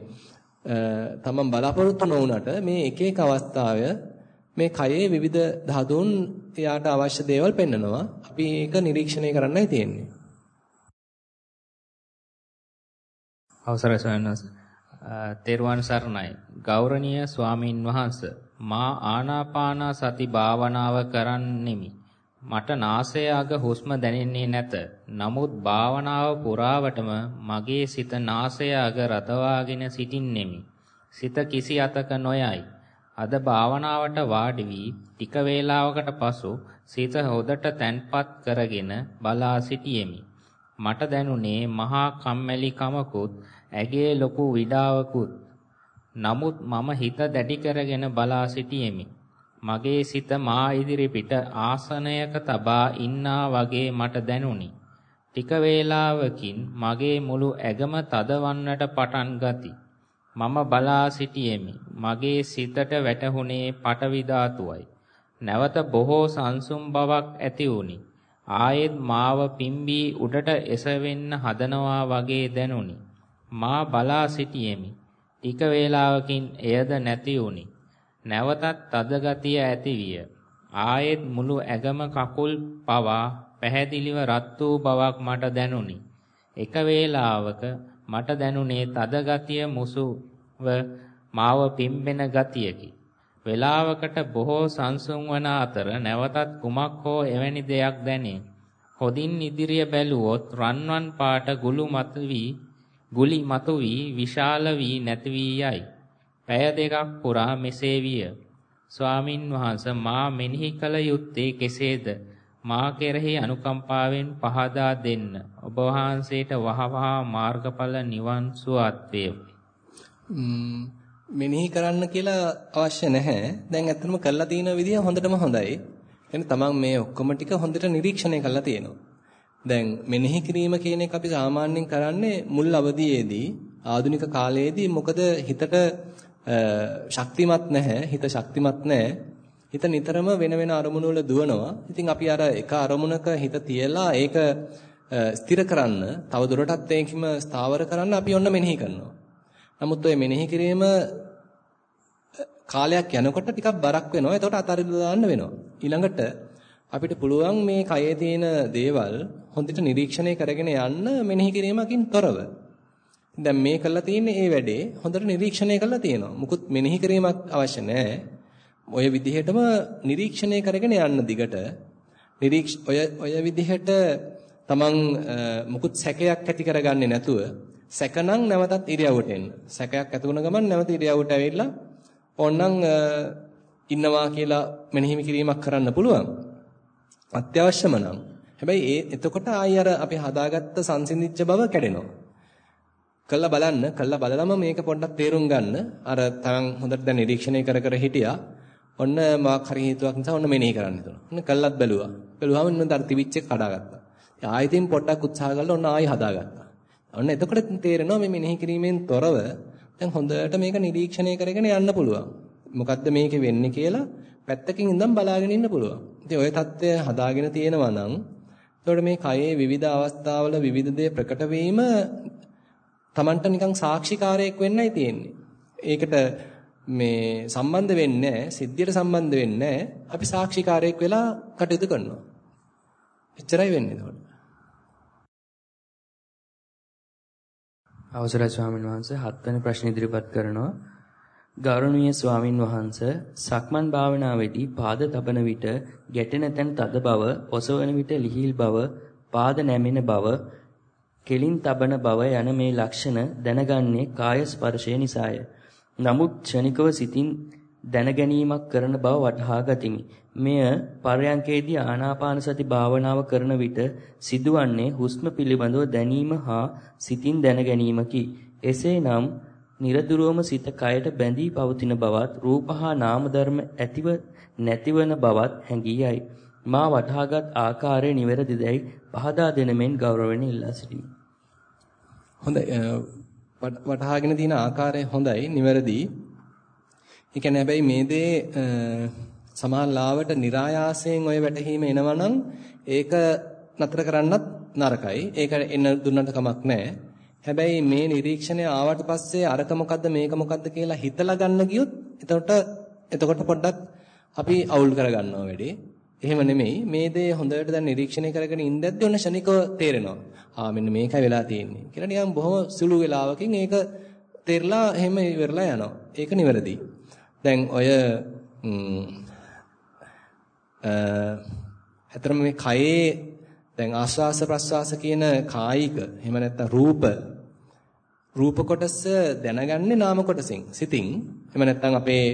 තමන් බලාපොරොත්තු නොවුනට මේ එක එක අවස්ථාවය මේ කයේ විවිධ ධාතුන් එයාට අවශ්‍ය දේවල් පෙන්නනවා. අපි ඒක නිරීක්ෂණය කරන්නයි තියෙන්නේ. අවසරයි ස්වාමීන් තෙරුවන් සරණයි. ගෞරවනීය ස්වාමින් වහන්සේ මා ආනාපාන සති භාවනාව කරන්නෙමි. මට නාසය අග හුස්ම දැනෙන්නේ නැත. නමුත් භාවනාව පුරාවටම මගේ සිත නාසය අග රතවාගෙන සිටින්නෙමි. සිත කිසි අතක නොයයි. අද භාවනාවට වාඩි වී ටික වේලාවකට පසු සිත හොදට තැන්පත් කරගෙන බලා සිටියෙමි. මට දැනුනේ මහා කම්මැලි කමකුත් ඇගේ ලොකු විඩාවකුත්. නමුත් මම හිත දැඩි කරගෙන බලා සිටියෙමි. මගේ සිත මා ඉදිරි පිට ආසනයක තබා ඉන්නා වගේ මට දැනුනි. ටික වේලාවකින් මගේ මුළු ඇගම තදවන්නට පටන් ගති. මම බලා සිටියෙමි. මගේ සිතට වැටහුනේ පටවි ධාතුවයි. නැවත බොහෝ සංසුම් බවක් ඇති වුනි. ආයෙත් මාව පිම්බී උඩට එසවෙන්න හදනවා වගේ දැනුනි. මා බලා සිටියෙමි. ටික වේලාවකින් එයද නැති වුනි. නැවතත් තද ගතිය ඇති විය. ආයෙත් මුළු ඇගම කකුල් පවා පැහැදිලිව රත් වූ බවක් මට දැනුනි. එක වේලාවක මට දැනුනේ තද ගතිය මුසුව මාව පිම්බෙන ගතියකි. වේලාවකට බොහෝ සංසුන් වන අතර නැවතත් කුමක් හෝ එවැනි දෙයක් දැනේ. හොදින් ඉදිරිය බැලුවොත් රන්වන් පාට ගුළු මත වී ගුලි මතු වී විශාල වී නැති වී යයි. පැය දෙකක් පුරා මෙසේ විය. ස්වාමින් වහන්සේ මා මෙනෙහි කළ යුත්තේ කෙසේද? මා කෙරෙහි අනුකම්පාවෙන් පහදා දෙන්න. ඔබ වහන්සේට වහවහ මාර්ගඵල නිවන් සුවත් මෙනෙහි කරන්න කියලා අවශ්‍ය නැහැ. දැන් ඇත්තටම කරලා තියෙන විදිය හොඳටම හොඳයි. එන්නේ තමන් මේ ඔක්කොම ටික හොඳට නිරීක්ෂණය කරලා තියෙනවා. දැන් මෙනෙහි කිරීම කියන එක අපි සාමාන්‍යයෙන් කරන්නේ මුල් අවදියේදී ආධුනික කාලයේදී මොකද හිතට ශක්තිමත් නැහැ හිත ශක්තිමත් නැහැ හිත නිතරම වෙන වෙන අරමුණු වල දුවනවා. ඉතින් අපි අර එක අරමුණක හිත තියලා ඒක ස්ථිර කරන්න තව දුරටත් ඒකම ස්ථාවර කරන්න අපි ඔන්න මෙනෙහි කරනවා. නමුත් ඔය මෙනෙහි කිරීම කාලයක් යනකොට ටිකක් බරක් වෙනවා. එතකොට අතාරින්න දාන්න වෙනවා. ඊළඟට අපිට පුළුවන් මේ කයේ තියෙන දේවල් හොඳට නිරීක්ෂණය කරගෙන යන්න මෙනෙහි කිරීමකින් තොරව. දැන් මේ කරලා තියෙන්නේ මේ වැඩේ හොඳට නිරීක්ෂණය කරලා තියෙනවා. මුකුත් මෙනෙහි කිරීමක් අවශ්‍ය නැහැ. ඔය විදිහටම නිරීක්ෂණය කරගෙන යන්න දිගට නිරීක්ෂ ඔය ඔය විදිහට තමන් මුකුත් සැකයක් ඇති කරගන්නේ නැතුව සැකනම් නැවතත් ඉරියව්වට එන්න. සැකයක් ඇති වුණ ගමන් නැවත ඉරියව්වට ඇවිල්ලා ඕන්නම් ඉන්නවා කියලා මෙනෙහි කිරීමක් කරන්න පුළුවන්. අත්‍යවශ්‍යම නම්. හැබැයි ඒ එතකොට ආයි අර අපි හදාගත්ත සංසිඳිච්ච බව කැඩෙනවා. කළා බලන්න, කළා බලලම මේක පොඩ්ඩක් තේරුම් ගන්න. අර තරම් හොඳට දැන් නිරීක්ෂණය කර කර හිටියා. ඔන්න මාක් හරි හේතුවක් නිසා ඔන්න මෙනෙහි කරන්න හිතුණා. ඔන්න කළත් බැලුවා. බැලුවාම ඔන්න අර තිබිච්ච එක කඩාගත්තා. ඉතින් ආයෙත් පොඩ්ඩක් උත්සාහ කරලා ඔන්න ආයෙ හදාගත්තා. ඔන්න එතකොට තේරෙනවා මේ මෙනෙහි කිරීමෙන් තොරව දැන් හොඳට මේක නිරීක්ෂණය කරගෙන යන්න පුළුවන්. මොකද්ද මේක වෙන්නේ කියලා පැත්තකින් ඉඳන් බලාගෙන ඉන්න පුළුවන්. ඉතින් ওই தත්ත්වය හදාගෙන තියෙනවා නම් එතකොට මේ කයේ විවිධ අවස්ථාවල විවිධ දේ ප්‍රකට වීම Tamanට නිකන් සාක්ෂිකාරයක් වෙන්නයි තියෙන්නේ. ඒකට මේ සම්බන්ධ වෙන්නේ සිද්ධියට සම්බන්ධ වෙන්නේ අපි සාක්ෂිකාරයක් වෙලා කටයුතු කරනවා. එච්චරයි වෙන්නේ එතකොට. අවසරයි ස්වාමීන් වහන්සේ හත්වෙනි ප්‍රශ්න ඉදිරිපත් කරනවා. ගෞරවනීය ස්වාමින් වහන්සේ සක්මන් භාවනාවේදී පාද තබන විට ගැටෙන තැන් තද බව, ඔසවන විට ලිහිල් බව, පාද නැමෙන බව, කෙලින් තබන බව යන මේ ලක්ෂණ දැනගන්නේ කාය ස්පර්ශය නිසාය. නමුත් ක්ෂණිකව සිතින් දැනගැනීමක් කරන බව වටහා ගතිමි. මෙය පරයන්කේදී ආනාපාන සති භාවනාව කරන විට සිදුවන්නේ හුස්ම පිළිබඳව දැනීම හා සිතින් දැනගැනීමකි. එසේනම් නිරදුරවම සිත කයට බැඳී පවතින බවත් රූප හා නාම ධර්ම ඇතිව නැතිවන බවත් හැඟී යයි. මා වටහාගත් ආකාරය නිවැරදිදයි පහදා දෙනමෙන් ගෞරවයෙන් ඉල්ලා සිටිමි. හොඳයි වටහාගෙන තියෙන ආකාරය හොඳයි නිවැරදි. ඒ කියන්නේ හැබැයි මේ දේ සමාල්ලාවට નિરાයාසයෙන් ඔය වැටහීම එනවනම් ඒක නතර කරන්නත් නරකයි. ඒක එන්න දුන්නට කමක් නැහැ. හැබැයි මේ නිරීක්ෂණය ආවට පස්සේ අරක මොකද්ද මේක මොකද්ද කියලා හිතලා ගන්න ගියොත් එතකොට එතකොට පොඩ්ඩක් අපි අවුල් කරගන්නවා වැඩි. එහෙම නෙමෙයි මේ දේ හොඳට දැන් නිරීක්ෂණය කරගෙන ඉඳද්දී ඔන්න ශනිකව තේරෙනවා. ආ මෙන්න මේකයි වෙලා තියෙන්නේ. කියලා නිකන් බොහොම සුළු වෙලාවකින් ඒක තේරලා එහෙම ඉවරලා යනවා. ඒක නිවැරදි. දැන් ඔය අ මේ කයේ දැන් ආස්වාස ප්‍රස්වාස කියන කායික එහෙම නැත්නම් රූප රූප කොටස දැනගන්නේ නාම කොටසින් සිතින් එහෙම නැත්නම් අපේ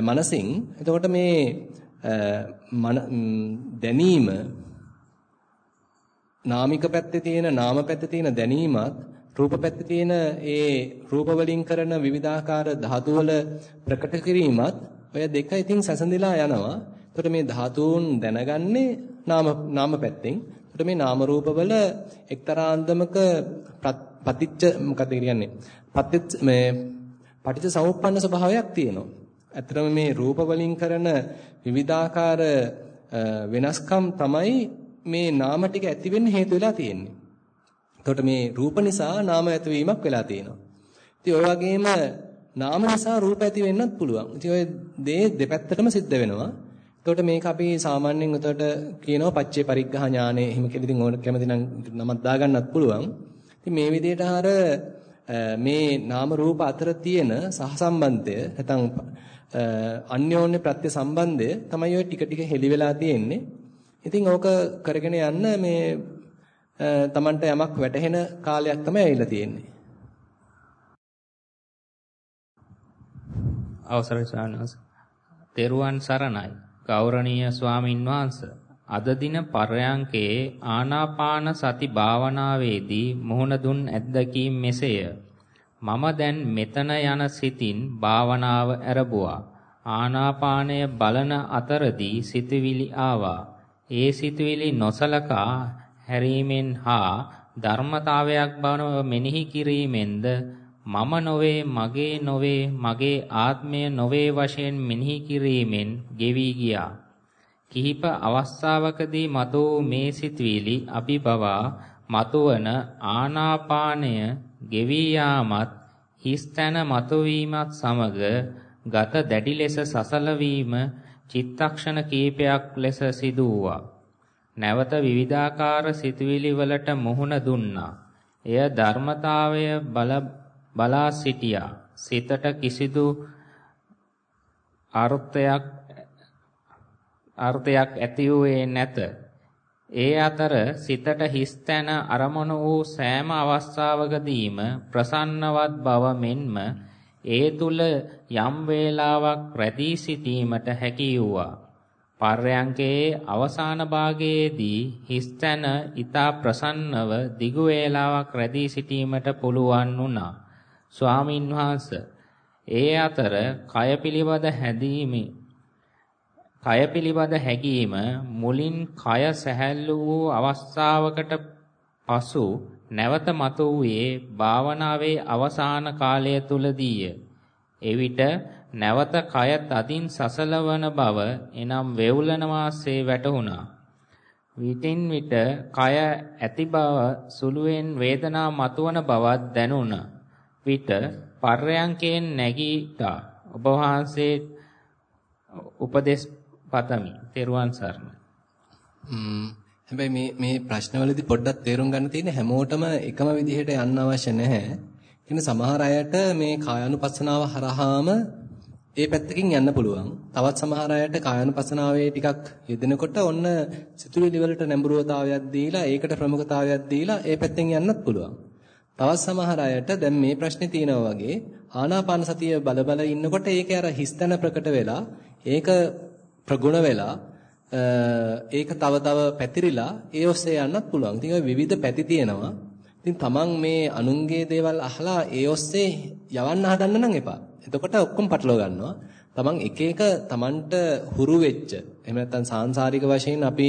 මනසින් එතකොට මේ දැනීම නාමික පැත්තේ තියෙන නාම පැත්තේ තියෙන දැනීමත් රූප පැත්තේ තියෙන ඒ රූප වලින් කරන විවිධාකාර ධාතු වල ප්‍රකට කිරීමත් ඔය දෙක ඉතින් සැසඳිලා යනවා. එතකොට මේ ධාතුන් දැනගන්නේ නාම නාම පැත්තෙන්. එතකොට මේ නාම රූප වල එක්තරා අන්දමක පතිච්ච මොකද කියන්නේ? පතිච්ච මේ පටිච්ච සමුප්පන්න ස්වභාවයක් තියෙනවා. ඇත්තටම මේ රූප වලින් කරන විවිධාකාර වෙනස්කම් තමයි මේ නාම ටික ඇති වෙන්න හේතු වෙලා තියෙන්නේ. එතකොට මේ රූප නිසා නාම ඇතිවීමක් වෙලා තියෙනවා. ඉතින් ඔය වගේම නාම නිසා රූප ඇති වෙන්නත් පුළුවන්. ඉතින් ඔය දේ දෙපැත්තටම සිද්ධ වෙනවා. එතකොට මේක අපි සාමාන්‍යයෙන් උතට කියනවා පච්චේ පරිග්ඝා ඥානෙ එහෙම කියලා ඉතින් ඕන කැමති නම් නමක් දාගන්නත් පුළුවන්. ඉතින් මේ විදිහට අර මේ නාම රූප අතර තියෙන සහසම්බන්ධය නැත්නම් අන්‍යෝන්‍ය ප්‍රත්‍ය සම්බන්ධය තමයි ඔය ටික ටික හෙලි වෙලා තියෙන්නේ. ඉතින් ඕක කරගෙන යන්න මේ Tamanට යමක් වැටහෙන කාලයක් තමයි ඇවිල්ලා තියෙන්නේ. අවසරයි සානස්. තෙරුවන් සරණයි. ගෞරවනීය ස්වාමින් වහන්සේ. අද දින පරයන්කේ ආනාපාන සති භාවනාවේදී මුහුණ දුන් අත්දැකීම් මෙසේය. මම දැන් මෙතන යන සිතින් භාවනාව ඇරඹුවා. ආනාපානය බලන අතරදී සිතවිලි ආවා. ඒ සිතවිලි නොසලකා හැරීමෙන් හා ධර්මතාවයක් බව මෙනෙහි කිරීමෙන්ද මම නොවේ මගේ නොවේ මගේ ආත්මය නොවේ වශයෙන් මෙනෙහි කිරීමෙන් ගෙවි ගියා. කිහිප අවස්ථාවකදී මතෝ මේ සිතවිලි අභිබවා මතුවන ආනාපානය ගෙවි යාමත් හිස් තැන මතුවීමත් සමග ගත දැඩි ලෙස සසල වීම චිත්තක්ෂණ කීපයක් ලෙස සිදු වූවා. නැවත විවිධාකාර සිතුවිලි වලට මුහුණ දුන්නා. එය ධර්මතාවය බල බලා සිටියා. සිතට කිසිදු අර්ථයක් අර්ථයක් ඇති වූයේ නැත. ඒ අතර සිතට හිස් තැන අරමුණු වූ සෑම අවස්ථාවකදීම ප්‍රසන්නවත් බව මෙන්ම ඒ තුල යම් වේලාවක් රැඳී සිටීමට හැකි වූවා. පර්යංකයේ අවසාන භාගයේදී හිස්තන ඊතා ප්‍රසන්නව දිගු වේලාවක් රැඳී සිටීමට පුළුවන් වුණා. ස්වාමින් වහන්සේ ඒ අතර කය පිළිබඳ හැදීමේ කය පිළිබඳ හැඟීම මුලින් කය සැහැල්ලු වූ අවස්ථාවකට පසු නැවත මතුවූයේ භාවනාවේ අවසාන කාලය තුලදීය. එවිට නැවත කය තදින් සසලවන බව එනම් වේවුලන වාසේ වැටහුණා. විටින් විට කය ඇති බව සුළුවෙන් වේදනා මතුවන බවක් දැනුණා. විට පර්යංකයෙන් නැගීටා ඔබ වහන්සේ උපදේශ පතමි. තෙරුවන් සරණයි. හැබැයි මේ මේ ප්‍රශ්නවලදී පොඩ්ඩක් තේරුම් ගන්න තියෙන්නේ හැමෝටම එකම විදිහට යන්න අවශ්‍ය නැහැ. කියන්නේ සමහර අයට මේ කායानुපස්සනාව හරහාම ඒ පැත්තකින් යන්න පුළුවන්. තවත් සමහර අයට කායानुපස්සනාවේ ටිකක් යෙදෙනකොට ඔන්න සිතුවිලි වලට නැඹුරුවතාවයක් දීලා ඒකට ප්‍රමුඛතාවයක් දීලා ඒ පැත්තෙන් යන්නත් පුළුවන්. තවත් සමහර අයට දැන් මේ ප්‍රශ්නේ තියෙනවා වගේ ආනාපාන සතිය බල බල ඉන්නකොට ඒකේ අර හිස්තන ප්‍රකට වෙලා ඒක ප්‍රගුණ වෙලා ඒක තව තව පැතිරිලා ඒ ඔස්සේ යන්නත් පුළුවන්. ඉතින් ඔය විවිධ පැති තියෙනවා. ඉතින් තමන් මේ අනුන්ගේ දේවල් අහලා ඒ ඔස්සේ යවන්න හදන්න නම් එපා. එතකොට ඔක්කොම පටලව ගන්නවා. තමන් එක එක තමන්ට හුරු වෙච්ච එහෙම නැත්නම් සාංශාරික වශයෙන් අපි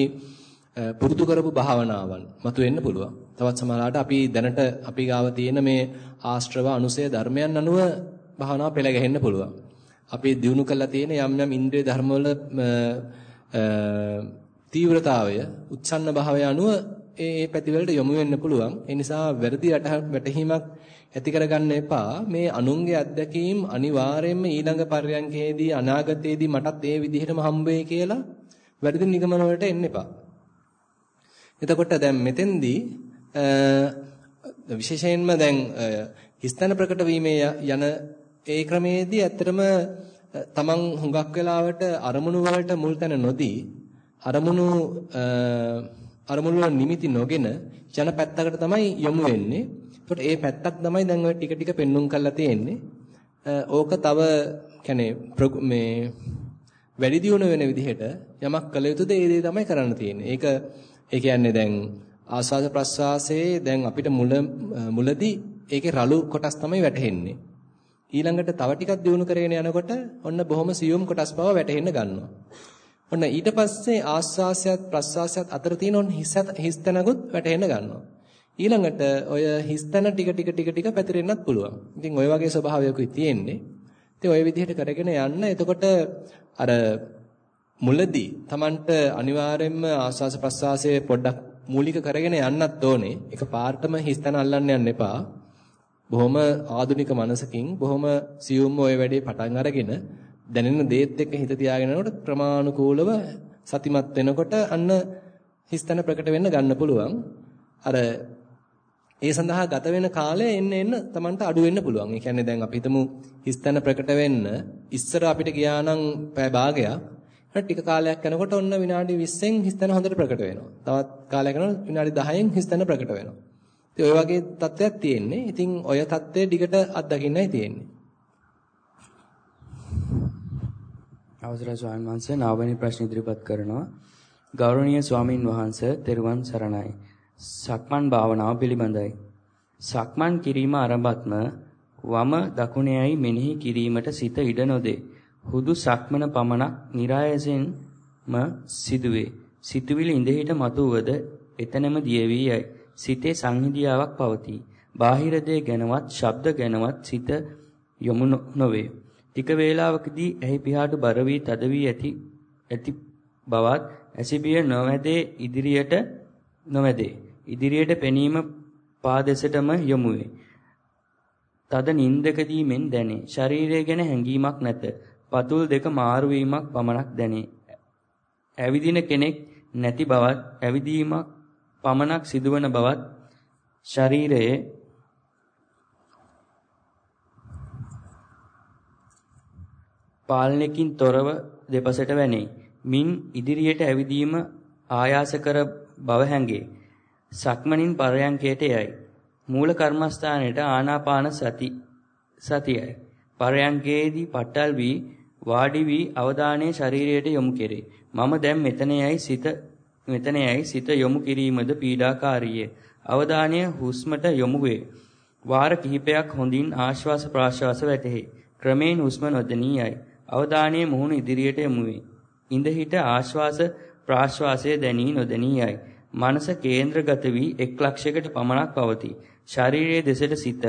පුරුදු කරපු භාවනාවන් මතුවෙන්න පුළුවන්. තවත් සමහරවිට අපි දැනට අපි ගාව තියෙන මේ ආශ්‍රව අනුසය ධර්මයන් අනුව භාවනාව පෙළ ගැහෙන්න පුළුවන්. අපි දිනු කළා තියෙන යම් යම් ඉන්ද්‍රිය ධර්මවල තීව්‍රතාවය උච්ඡන්න භාවය අනුව ඒ ඒ පැතිවලට යොමු වෙන්න පුළුවන්. ඒ නිසා වැරදි වැටහීමක් ඇති කරගන්න එපා. මේ අනුන්ගේ අත්දැකීම් අනිවාර්යයෙන්ම ඊළඟ පර්යන්කේදී අනාගතයේදී මටත් ඒ විදිහටම හම්බ වෙයි කියලා වැරදි නිගමන වලට එන්න එපා. එතකොට දැන් මෙතෙන්දී විශේෂයෙන්ම දැන් හිස්තන ප්‍රකට වීමේ යන ඒ ක්‍රමයේදී ඇත්තටම තමන් හුඟක් වෙලාවට අරමුණු වලට මුල් තැන නොදී අරමුණු අරමුණු වල නිමිති නොගෙන යන පැත්තකට තමයි යොමු වෙන්නේ. ඒකට ඒ පැත්තක් තමයි දැන් ඔය ටික ටික පෙන්눔 කරලා තියෙන්නේ. ඕක තව කියන්නේ මේ වැඩි දියුණු වෙන විදිහට යමක් කළ යුතුද ඒ දේ තමයි කරන්න තියෙන්නේ. ඒක ඒ කියන්නේ දැන් ආස්වාද ප්‍රස්වාසයේ දැන් අපිට මුල මුලදී ඒකේ රළු කොටස් තමයි වැටහෙන්නේ. ඊළඟට තව ටිකක් දියුණු කරගෙන යනකොට ඔන්න බොහොම සියුම් කොටස් බව වැටහෙන්න ගන්නවා. ඔන්න ඊට පස්සේ ආස්වාසයත් ප්‍රස්වාසයත් අතර තියෙන ඔන්න හිස්තනකුත් වැටහෙන්න ගන්නවා. ඊළඟට ඔය හිස්තන ටික ටික ටික ටික පැතිරෙන්නත් පුළුවන්. ඉතින් ওই වගේ ස්වභාවයකුයි තියෙන්නේ. ඉතින් ওই විදිහට කරගෙන යන්න එතකොට අර මුලදී Tamanට අනිවාර්යයෙන්ම ආස්වාස ප්‍රස්වාසයේ පොඩ්ඩක් මූලික කරගෙන යන්නත් ඕනේ. ඒක පාර්ටම හිස්තන අල්ලන්න යන්න එපා. බොහොම ආධුනික මනසකින් බොහොම සියුම්ව ওই වැඩේ පටන් අරගෙන දැනෙන දේත් එක්ක හිත තියාගෙන යනකොට ක්‍රමානුකූලව සතිමත් වෙනකොට අන්න හිස්තන ප්‍රකට වෙන්න ගන්න පුළුවන්. අර ඒ සඳහා ගත වෙන කාලය එන්න එන්න Tamanට අඩු වෙන්න පුළුවන්. ඒ කියන්නේ දැන් අපි හිතමු හිස්තන ප්‍රකට වෙන්න ඉස්සර අපිට ගියා නම් පැය භාගයක් ටික කාලයක් යනකොට ඔන්න විනාඩි 20න් හිස්තන හොඳට ප්‍රකට වෙනවා. තවත් කාලයක් යනකොට විනාඩි 10න් හිස්තන ප්‍රකට වෙනවා. ඉතින් ඔය වගේ තත්ත්වයක් තියෙන්නේ. ඉතින් ඔය තත්ත්වය දිගට අත්දකින්නයි තියෙන්නේ. අවසරයි ස්වාමීන් වහන්සේ නාවනි ප්‍රශ්න ඉදිරිපත් කරනවා. ගෞරවනීය ස්වාමින් වහන්සේ තෙරුවන් සරණයි. සක්මන් භාවනාව පිළිබඳයි. සක්මන් කිරීම ආරම්භත්ම වම දකුණේයි මෙනෙහි කිරීමට සිත ඉඩ නොදේ. හුදු සක්මන පමණක් નિરાයසෙන්ම සිදුවේ. සිතුවිලි ඉඳහිට මතුවද එතනම දියවී යයි. සිතේ සංහිඳියාවක් පවතී. බාහිර දේ ගැනවත් ශබ්ද ගැනවත් සිත යොමු නොවේ. ටික වේලාවකදී ඇහි පිහාට බර වී තද වී ඇති ඇති බවත් ඇසිබිය නොවැදේ ඉදිරියට නොවැදේ. ඉදිරියට පෙනීම පාදෙසටම යොමු වේ. තද නින්දකදී මෙන් දැනේ. ශරීරය ගැන හැඟීමක් නැත. පතුල් දෙක මාරු වීමක් පමණක් දැනේ. ඇවිදින කෙනෙක් නැති බවත් ඇවිදීමක් පමණක් සිදුවන බවත් ශරීරයේ පාලනයකින් තොරව දෙපසට වැනේ. මින් ඉදිරියට ඇවිදීම ආයාස කර බව හැඟේ. සක්මණින් පරයන්කයට යයි. මූල කර්මස්ථානයේ ආනාපාන සති සතියයි. පරයන්කේදී පට්ටල් වී වාඩි වී අවධානය ශරීරයට යොමු කෙරේ. මම දැන් මෙතනයයි සිත මෙතනයයි සිත යොමු කිරීමද පීඩාකාරීය. අවධානය හුස්මට යොමු වේ. වාර කිහිපයක් හොඳින් ආශ්වාස ප්‍රාශ්වාස වැටහි. ක්‍රමයෙන් හුස්ම නොදැනියයි. අවධානයේ මුහුණ ඉදිරියට යොමු වේ. ඉඳ හිට ආශ්වාස ප්‍රාශ්වාසය දැනී නොදැනියයි. මනස කේන්ද්‍රගත වී එක් ලක්ෂයකට පමණක් පවතී. ශාරීරියේ දෙසට සිත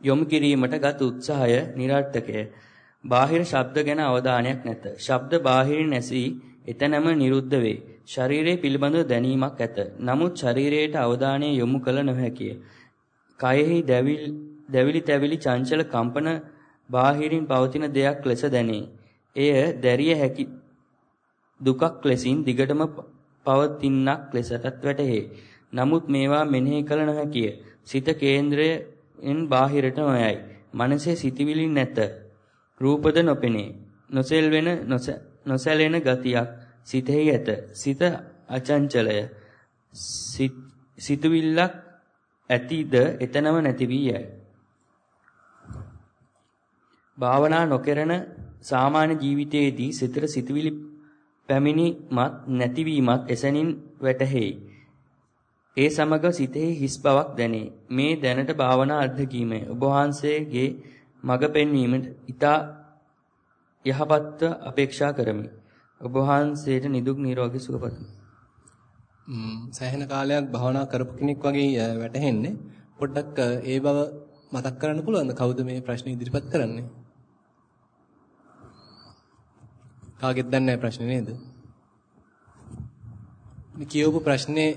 යොමු කිරීමට ගත් උත්සාහය નિરර්ථකය. බාහිර ශබ්ද ගැන අවධානයක් නැත. ශබ්ද බාහිරින් ඇසී එතනම නිරුද්ධ වේ. ශරීරයේ පිළිබඳව දැනීමක් ඇත. නමුත් ශරීරයට අවධානය යොමු කළ නොහැකිය. කයෙහි දැවිලි තැවිලි චංචල කම්පන බාහිරින් පවතින දෙයක් ලෙස දැනේ. එය දැරිය හැකි දුකක් ලෙසින් දිගටම පවතිනක් ලෙසටත් වැටහේ. නමුත් මේවා මෙනෙහි කළ නොහැකිය. සිත කේන්ද්‍රයෙන් බාහිරට නොයයි. මනසේ සිටිවිලි නැත. රූපද නොපෙනේ. නොසෙල්වෙන නොසැලෙන ගතියක් සිතෙහි ඇත. සිත අචංචලය. සිතුවිල්ලක් ඇතිද එතනම නැති වී යයි. භාවනා නොකරන සාමාන්‍ය ජීවිතයේදී සිතට සිතුවිලි පැමිණීමත් නැතිවීමත් එසැනින් වැටහෙයි. ඒ සමග සිතෙහි හිස් බවක් දැනේ. මේ දැනට භාවනා අධ්‍යක්ීමේ ඔබ වහන්සේගේ මඟ පෙන්වීමට ඊතා යහපත්ව අපේක්ෂා කරමි. ඔබ වහන්සේට නිදුක් නිරෝගී සුව පතමි. සෑහෙන කාලයක් භාවනා කරපු කෙනෙක් වගේ වැටහෙන්නේ. පොඩ්ඩක් ඒ බව මතක් කරන්න පුළුවන්ද? කවුද මේ ප්‍රශ්න ඉදිරිපත් කරන්නේ? කාගෙත් දන්නේ නැහැ ප්‍රශ්නේ නේද? මේ කියවපු ප්‍රශ්නේ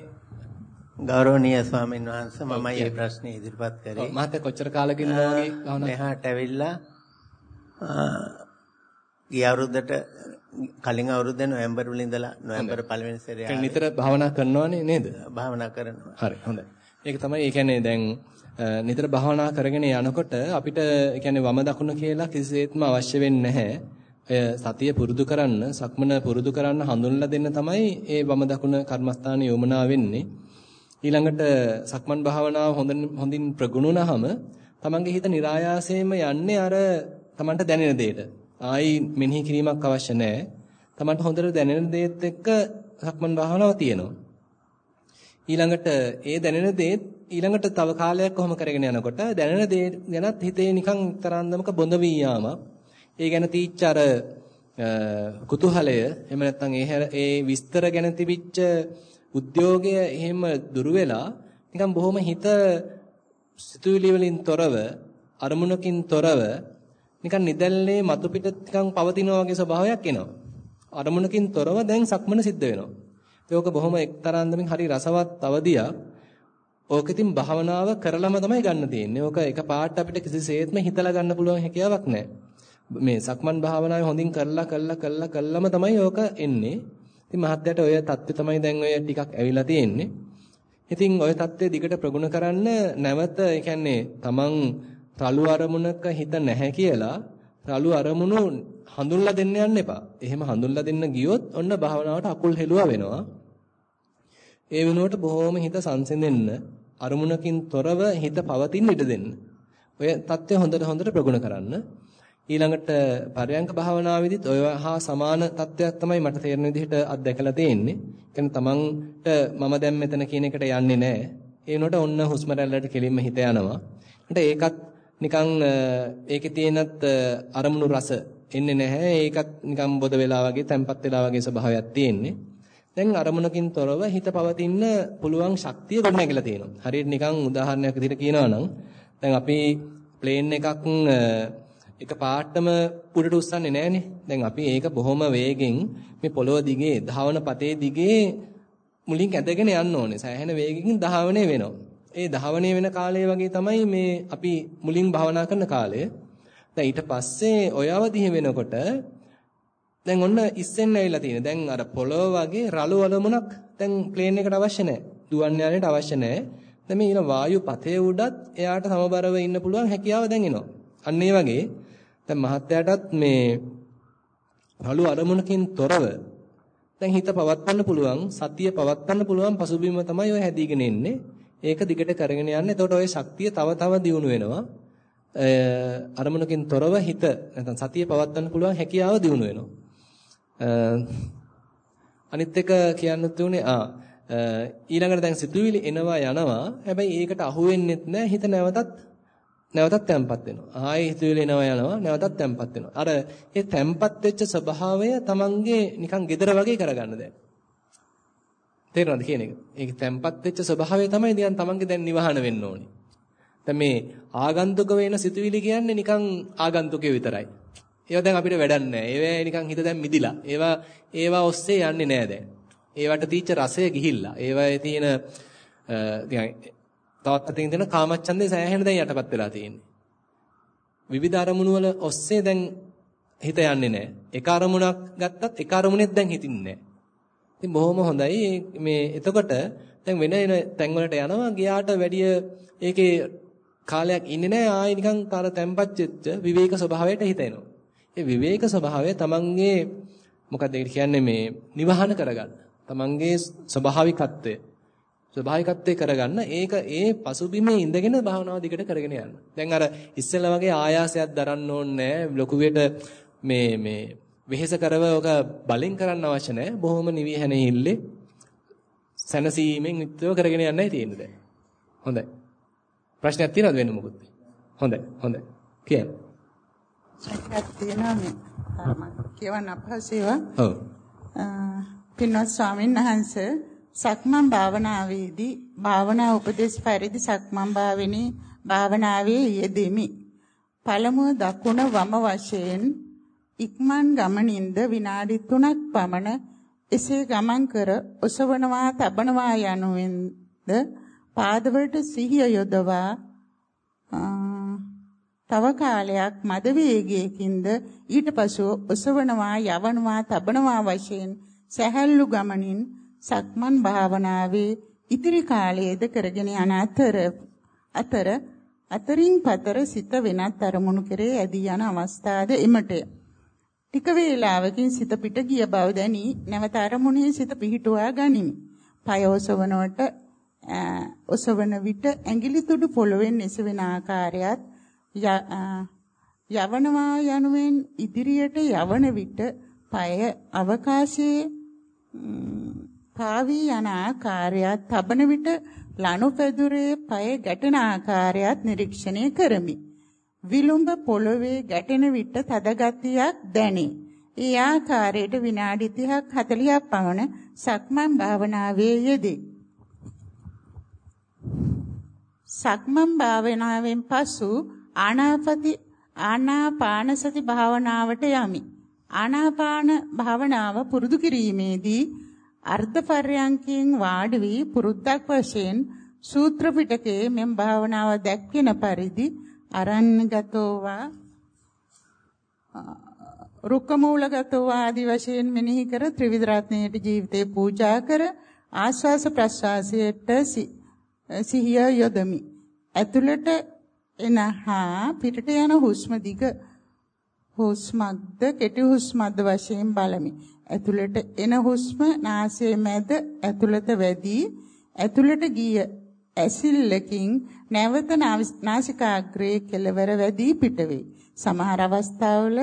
ගෞරවනීය ස්වාමීන් වහන්සේ මමයි මේ ප්‍රශ්නේ ඉදිරිපත් කරේ. මහත්තයා කොච්චර කාලෙකින්ද වගේ භාවනා මෙහාට ඇවිල්ලා ගිය අවුරුද්දට කලින් අවුරුද්දේ නොවැම්බර් වල ඉඳලා නොවැම්බර් පළවෙනි සැරේ නිතර භාවනා කරනවනේ නේද? භාවනා කරනවා. හරි හොඳයි. ඒක තමයි ඒ කියන්නේ දැන් නිතර භාවනා කරගෙන යනකොට අපිට ඒ කියන්නේ වම දකුණ කියලා කිසිසේත්ම අවශ්‍ය වෙන්නේ නැහැ. සතිය පුරුදු කරන්න, සක්මන පුරුදු කරන්න හඳුන්ලා දෙන්න තමයි ඒ වම දකුණ කර්මස්ථාන යොමනා වෙන්නේ. ඊළඟට සක්මන් භාවනාව හොඳින් හොඳින් ප්‍රගුණුනහම තමන්ගේ හිත નિરાයාසයෙන්ම යන්නේ අර තමන්ට දැනෙන දෙයට. ආයි මෙනෙහි කිරීමක් අවශ්‍ය නැහැ. තමන්ට හොඳට දැනෙන දේත් එක්ක සක්මන් භාවනාව තියෙනවා. ඊළඟට ඒ දැනෙන දේත් ඊළඟට තව කාලයක් කොහොම කරගෙන යනකොට දැනෙන දේ ගැනත් හිතේ නිකන් තරන්දමක බොඳ වී යාමක්. ඒ ගැන තීච්ච අර කුතුහලය එහෙම නැත්නම් ඒ ඒ විස්තර ගැන තිබිච්ච උද්‍යෝගය එහෙම දුර වෙලා නිකන් බොහොම හිත සිතුවිලි වලින් තොරව අරමුණකින් තොරව නිකන් නිදැල්ලේ මතු පිට නිකන් පවතිනා වගේ ස්වභාවයක් එනවා. අරමුණකින් තොරව දැන් සක්මන සිද්ධ වෙනවා. ඒක බොහොම එක්තරාන්දමින් හරි රසවත් අවදියක්. ඕක ඉතින් භාවනාව කරලම තමයි ගන්න තියෙන්නේ. ඕක එක පාට අපිට කිසිසේත්ම හිතලා ගන්න පුළුවන් හැකියාවක් නැහැ. මේ සක්මන් භාවනාවේ හොඳින් කරලා කරලා කරලා කළාම තමයි ඕක එන්නේ. ඉතින් මහත්යට ඔය தත්ත්වය තමයි දැන් ඔය ටිකක් ඇවිල්ලා තියෙන්නේ. ඉතින් ඔය தත්ත්වය දිගට ප්‍රගුණ කරන්න නැවත ඒ කියන්නේ තමන් රළු අරමුණක හිත නැහැ කියලා රළු අරමුණු හඳුන්ලා දෙන්න යන්න එපා. එහෙම හඳුන්ලා දෙන්න ගියොත් ඔන්න භාවනාවට අකුල් හෙළුවා වෙනවා. ඒ වෙනුවට බොහොම හිත සංසිඳෙන්න අරමුණකින් තොරව හිත පවතින ඉඩ දෙන්න. ඔය தත්ත්වය හොඳට හොඳට ප්‍රගුණ කරන්න. ඊළඟට පරයන්ක භාවනාවේදීත් ඔය හා සමාන තත්ත්වයක් තමයි මට තේරෙන විදිහට අත්දැකලා තියෙන්නේ. කියන්නේ තමන්ට මම දැන් මෙතන කියන එකට යන්නේ නැහැ. ඒ වුණාට ඔන්න හුස්ම රැල්ලට කෙලින්ම හිත යනවා. ඒකත් නිකන් ඒකේ තියෙනත් අරමුණු රස එන්නේ නැහැ. ඒකත් නිකන් බොද වෙලා වගේ, තැම්පත් වෙලා වගේ ස්වභාවයක් තියෙන්නේ. දැන් අරමුණකින් තොරව හිත පවතින්න පුළුවන් ශක්තිය ගොඩනැගිලා තියෙනවා. හරියට නිකන් උදාහරණයක් විදිහට කියනවා නම් දැන් අපි ප්ලේන් එකක් එක පාටම උඩට උස්සන්නේ නැහනේ. දැන් අපි ඒක බොහොම වේගෙන් මේ පොළොව දිගේ ධාවන පතේ දිගේ මුලින් ඇදගෙන යන්න ඕනේ. සෑහෙන වේගකින් ධාවනය වෙනවා. ඒ ධාවනය වෙන කාලය වගේ තමයි මේ අපි මුලින් භාවනා කරන කාලය. දැන් ඊට පස්සේ ඔය අවදිහ වෙනකොට දැන් ඔන්න ඉස්සෙන්න ඇවිල්ලා තියෙන. දැන් අර පොළොව වගේ රළු වලමුණක් දැන් ප්ලේන් එකට අවශ්‍ය නැහැ. දුවන්න යන්නට අවශ්‍ය නැහැ. දැන් මේ ඊන වායු පතේ උඩත් එයාට සමබරව ඉන්න පුළුවන් හැකියාව දැන් එනවා. අන්න ඒ වගේ දැන් මහත්යටත් මේ රළු අරමුණකින් තොරව දැන් හිත පවත්වන්න පුළුවන් සතිය පවත්වන්න පුළුවන් පසුබිම තමයි ඔය හැදීගෙන එන්නේ. ඒක දිගට කරගෙන යන්න. එතකොට ඔය ශක්තිය තව තව දියුණු වෙනවා. අරමුණකින් තොරව හිත නැත්නම් සතිය පවත්වන්න පුළුවන් හැකියාව දිනු වෙනවා. අනිත් එක කියන්න තුනේ ආ ඊළඟට දැන් සිතුවිලි එනවා යනවා. හැබැයි ඒකට අහු වෙන්නෙත් නැහැ. හිත නැවතත් නැවතත් තැම්පත් වෙනවා. ආයේ හිතුවිලි එනවා යනවා. නැවතත් තැම්පත් වෙනවා. අර ඒ තැම්පත් වෙච්ච ස්වභාවය Tamange නිකන් gedara වගේ කරගන්න දැන්. තේරෙනවද කියන එක? ඒක තැම්පත් වෙච්ච ස්වභාවය තමයි දැන් Tamange දැන් නිවහන වෙන්න ඕනේ. දැන් මේ ආගන්තුක වෙන සිතුවිලි කියන්නේ නිකන් ආගන්තුකේ විතරයි. ඒවා දැන් අපිට වැඩක් නැහැ. ඒවා නිකන් හිත දැන් මිදිලා. ඒවා ඒවා ඔස්සේ යන්නේ නැහැ දැන්. ඒවට තීච්ච රසය ගිහිල්ලා. ඒවායේ තියෙන තවත් අතින් දෙන කාමච්ඡන්දේ සෑහෙන දැන් යටපත් වෙලා තියෙන්නේ. විවිධ අරමුණු වල ඔස්සේ දැන් හිත යන්නේ නැහැ. එක අරමුණක් ගත්තත් එක අරමුණෙත් දැන් හිතින්නේ නැහැ. ඉතින් බොහොම හොඳයි මේ එතකොට දැන් වෙන එන තැන් වලට යනවා ගියාට වැඩිය ඒකේ කාලයක් ඉන්නේ නැහැ ආයි නිකන් තර තැම්පත් වෙච්ච විවේක ස්වභාවයට හිත එනවා. ඒ විවේක ස්වභාවය තමන්ගේ මොකක්ද ඒකට කියන්නේ මේ නිවහන කරගන්න. තමන්ගේ ස්වභාවිකත්වය ස්වභාවිකත්වය කරගන්න ඒක ඒ පසුබිමේ ඉඳගෙන භාවනාව දිගට කරගෙන යන්න. දැන් අර ඉස්සෙල්ලා වගේ ආයාසයක් දරන්න ඕනේ ලොකුවට මේ මේ වෙහෙස කරව ඔක බලෙන් කරන්න අවශ්‍ය නැහැ. බොහොම නිවිහැනෙහිල්ලේ සනසීමෙන් යුක්තව කරගෙන යන්නයි තියෙන්නේ දැන්. හොඳයි. ප්‍රශ්නයක් තියෙනවද වෙන මොකුත්? හොඳයි. හොඳයි. කියන්න. ප්‍රශ්නයක් තියෙනවා මේ කියවන්න අපහසුව. ඔව්. පින්වත් ස්වාමීන් වහන්සේ සක්මන් භාවනාවේදී භාවනා උපදේශ පරිදි සක්මන් භාවෙනී භාවනාවේ යෙදෙමි. පළමුව දකුණ වම වශයෙන් ඉක්මන් ගමනින්ද විනාඩි 3ක් පමණ එසේ ගමන් කර ඔසවනවා තබනවා යනුවෙන්ද පාදවලට සිහිය යොදවා තව කාලයක් මද වේගයකින්ද ඊට පසුව ඔසවනවා යවනවා තබනවා වශයෙන් සැහැල්ලු ගමනින් සක්මන් භාවනාවේ ඉදිරි කාලයේද කරගෙන යන අතර අතර අතරින් පතර සිත වෙනත් අරමුණු කෙරේ ඇදී යන අවස්ථාද එමටය. ටික වේලාවකින් සිත පිට ගිය බව දැනි නැවත අරමුණේ සිත පිහිටුවා ගනිමි. පය ඔසවනකොට ඔසවන විට ඇඟිලි තුඩු පොළවෙන් එසවෙන ආකාරයත් යවනවා යනුවෙන් ඉදිරියට යවන විට පය අවකාශයේ පාවී යන ආකාරයත් තබන විට ලනුපැදුරේ පය ගැටෙන ආකාරයත් නිරීක්ෂණය කරමි. විලුඹ පොළවේ ගැටෙන විට තද ගතියක් දැනේ. ඒ ආකාරයට විනාඩි 30ක් 40ක් පමණ සක්මන් භාවනාවේ යෙදේ. සක්මන් භාවනාවෙන් පසු ආනාපති ආනාපාන සති භාවනාවට යමි. ආනාපාන භාවනාව පුරුදු කිරීමේදී අර්ධ පර්යංකයෙන් වාඩි වී පුරුද්දක් වශයෙන් සූත්‍ර පිටකයේ මෙම් භාවනාව දැක්වෙන පරිදි අරණ්‍යගතෝවා රුක්කමූලගතෝවා ආදි වශයෙන් මෙනෙහි කර ත්‍රිවිධ රත්නයේ ජීවිතේ පූජා කර ආස්වාස ප්‍රස්වාසයට සිහිය යොදමි. ඇතුළට එනහා පිටට යන හුස්ම දිග හුස්මක්ද කෙටි හුස්මක්ද වශයෙන් බලමි. ඇතුළට එන හුස්ම නාසයේ මැද ඇතුළත වැඩි ඇතුළට ගිය ඇසිල්ලකින් නැවත නාසිකාග්‍රයේ කෙළවර වැඩි පිටවේ. සමහර අවස්ථාවල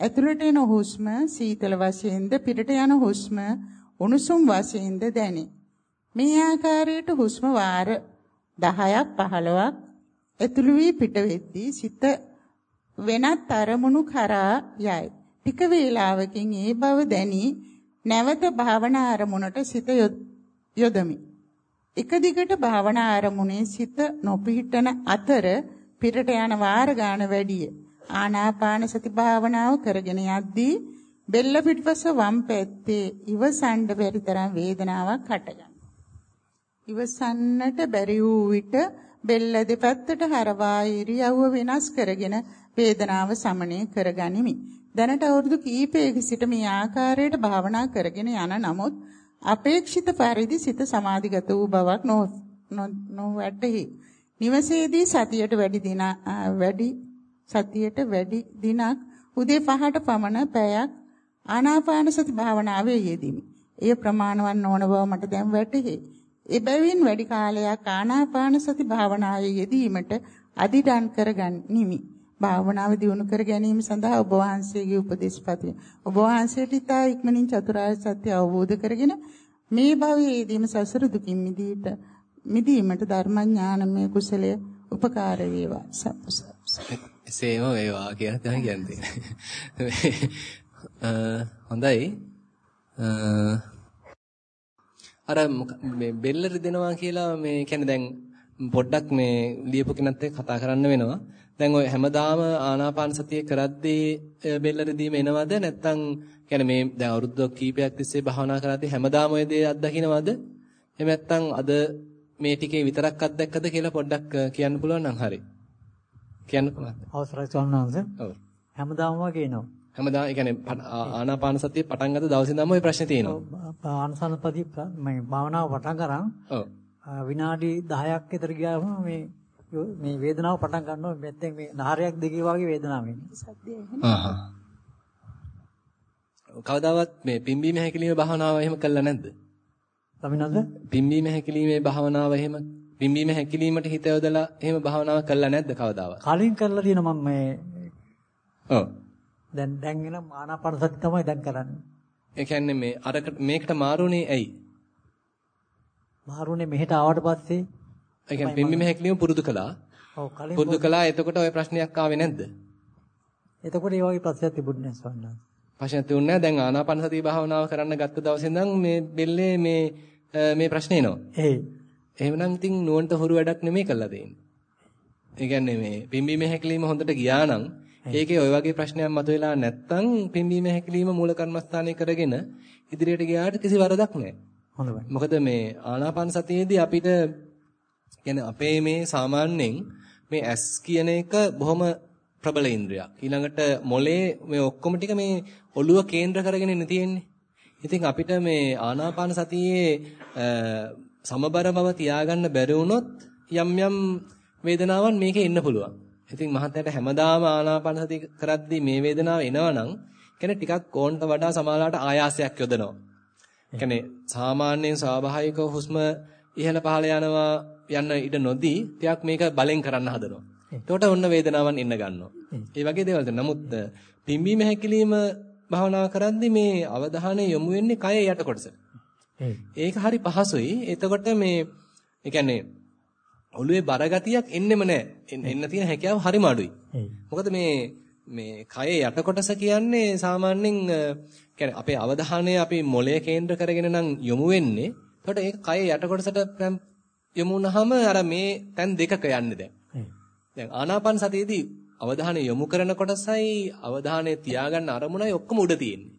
ඇතුළට එන හුස්ම සීතල වශයෙන්ද පිටට යන හුස්ම උණුසුම් වශයෙන්ද දැනේ. මේ ආකාරයට හුස්ම වාර 10ක් 15ක් ඇතුළු වී පිට වෙද්දී සිත වෙනත් අරමුණු කරා යයි. ටික වේලාවකින් ඒ බව දැනි නැවත භාවනා අරමුණට සිත යොදමි. එක දිගට භාවනා අරමුණේ සිත නොපිහිටන අතර පිටට යන වාර ගන්න වැඩිය. ආනාපාන සති භාවනාව කරගෙන යද්දී බෙල්ල පිටපස වම් පැත්තේ ඉවසන්න බැරි තරම් වේදනාවක් හටගන්නවා. ඉවසන්නට බැරි වූ විට බෙල්ල දෙපැත්තට හරවා ඉරියව්ව වෙනස් කරගෙන වේදනාව සමනය කරගනිමි. දැනට අවුරුදු කිහිපයක සිට මේ ආකාරයට භාවනා කරගෙන යන නමුත් අපේක්ෂිත පරිදි සිත සමාධිගත වූ බවක් නොවැටහි. නිවසේදී සතියට වැඩි දින වැඩි සතියට වැඩි දිනක් උදේ 5ට පමණ පැයක් ආනාපාන සති භාවනාවේ යෙදෙමි. එය ප්‍රමාණවත් නොවන බව මට දැන් වැටහි. එබැවින් වැඩි කාලයක් ආනාපාන සති භාවනාවේ යෙදීමට අදිඩන් කරගනිමි. භාවනාව දියුණු කර ගැනීම සඳහා ඔබ වහන්සේගේ උපදෙස් පතමි. ඔබ වහන්සේට ඉතා ඉක්මනින් චතුරාර්ය සත්‍ය අවබෝධ කරගෙන මේ භවයේදීම සසර දුකින් මිදීට මිදීමට ධර්මඥානමය කුසලය උපකාර වේවා. එසේම වේවා කියලා තමයි කියන්නේ. හොඳයි. අර මේ බෙල්ල රිදෙනවා කියලා මේ කියන්නේ දැන් පොඩ්ඩක් මේ ලියපු කෙනත් එක්ක කතා කරන්න වෙනවා. දැන් ඔය හැමදාම ආනාපාන සතිය කරද්දී බෙල්ල රිදීම එනවද නැත්නම් කියන්නේ මේ දැන් අවුරුදු කීපයක් තිස්සේ භාවනා කරද්දී හැමදාම ඔය දේ අත්දකින්නවද? එහෙම නැත්නම් අද මේ ටිකේ විතරක් අත්දැක්කද කියලා පොඩ්ඩක් කියන්න පුළුවන් නම් හරි. කියන්න පුළුවන්. අවසරයි ස්වාමීන්. හැමදාම වගේ එනවා. හැමදාම කියන්නේ ආනාපාන සතිය පටන් ගත්ත දවසේ ඉඳන්ම ওই ප්‍රශ්නේ තියෙනවා. ආනසනපති මේ භාවනාව පටන් ගන්න. විනාඩි 10ක් විතර ගියාම මේ මේ වේදනාව පටන් ගන්නවා මෙතෙන් මේ නහරයක් දිගේ වගේ වේදනාවක් එන්නේ. ආහා. කවදාවත් මේ පිම්බීම හැකිලිමේ භාවනාව එහෙම කළා නැද්ද? ස්වාමීනන්ද? පිම්බීම හැකිලිමේ භාවනාව එහෙම පිම්බීම හැකිලීමට හිත යොදලා එහෙම භාවනාවක් කළා නැද්ද කවදාවත්? කලින් කරලා තියෙන මම මේ ඔව්. දැන් දැන් එන ආනාපාන සති තමයි දැන් කරන්නේ. ඒ කියන්නේ මේ අරකට මේකට මාරුනේ ඇයි? මාරුනේ මෙහෙට ආවට පස්සේ ඒ කියන්නේ පිම්බීම හැකිලිම පුරුදු කළා. ඔව් කලින් පුරුදු කළා එතකොට ওই ප්‍රශ්නයක් ආවේ නැද්ද? එතකොට ඒ වගේ ප්‍රශ්නයක් තිබුණේ නැහැ ස්වාමීන් ප්‍රශ්නයක් තිබුණේ නැහැ. දැන් ආනාපාන සතිය භාවනාව කරන්න ගත්ත දවසේ ඉඳන් මේ බෙල්ලේ මේ මේ ප්‍රශ්නේ එනවා. ඒ එහෙමනම් ඉතින් නුවන්ට හුරු වැඩක් නෙමෙයි කළා දෙන්නේ. ඒ කියන්නේ මේ පිම්බීම හැකිලිම හොඳට ගියා නම් ඒකේ ওই වගේ ප්‍රශ්නයක් මතුවෙලා නැත්තම් පිම්බීම හැකිලිම මූල කර්මස්ථානය කරගෙන ඉදිරියට ගියාට කිසි වරදක් නැහැ. හොඳයි. මොකද මේ ආනාපාන සතියේදී අපිට කියන්නේ අපේ මේ සාමාන්‍යයෙන් මේ ඇස් කියන එක බොහොම ප්‍රබල ඉන්ද්‍රියක්. ඊළඟට මොලේ මේ ඔක්කොම ටික මේ ඔළුව කේන්ද්‍ර කරගෙන ඉන්නේ තියෙන්නේ. ඉතින් අපිට මේ ආනාපාන සතියේ සමබර බව තියාගන්න බැරි වුණොත් යම් යම් වේදනාවන් මේකේ ඉන්න පුළුවන්. ඉතින් මහත්තයාට හැමදාම ආනාපාන සතිය කරද්දී මේ වේදනාව එනවනම් කියන්නේ ටිකක් ඕන්ට වඩා සමාලාට ආයාසයක් යොදනවා. කියන්නේ සාමාන්‍යයෙන් ස්වාභාවික හුස්ම ඉහළ පහළ යනවා යන්න ඉඩ නොදී ටිකක් මේක බලෙන් කරන්න හදනවා. එතකොට ඔන්න වේදනාවන් එන්න ගන්නවා. ඒ වගේ දේවල් නමුත් පිම්බීම හැකිලිම භාවනා කරද්දී මේ අවධානය යොමු වෙන්නේ කය යට කොටසට. ඒක හරි පහසුයි. එතකොට මේ ඒ කියන්නේ ඔළුවේ බර ගතියක් එන්නෙම නැහැ. එන්න තියෙන හැකියාව හරිම අඩුයි. මොකද මේ මේ කය යට කොටස කියන්නේ සාමාන්‍යයෙන් කියන්නේ අපේ අවධානය අපි මොළය කේන්ද්‍ර කරගෙන නම් යොමු වෙන්නේ. එතකොට ඒක කය යට කොටසට යොමු වුනහම අර මේ තැන් දෙකක යන්නේ දැන්. දැන් ආනාපාන සතියේදී අවධානය යොමු කරන කොටසයි අවධානය තියාගන්න අරමුණයි ඔක්කොම උඩ තියෙන්නේ.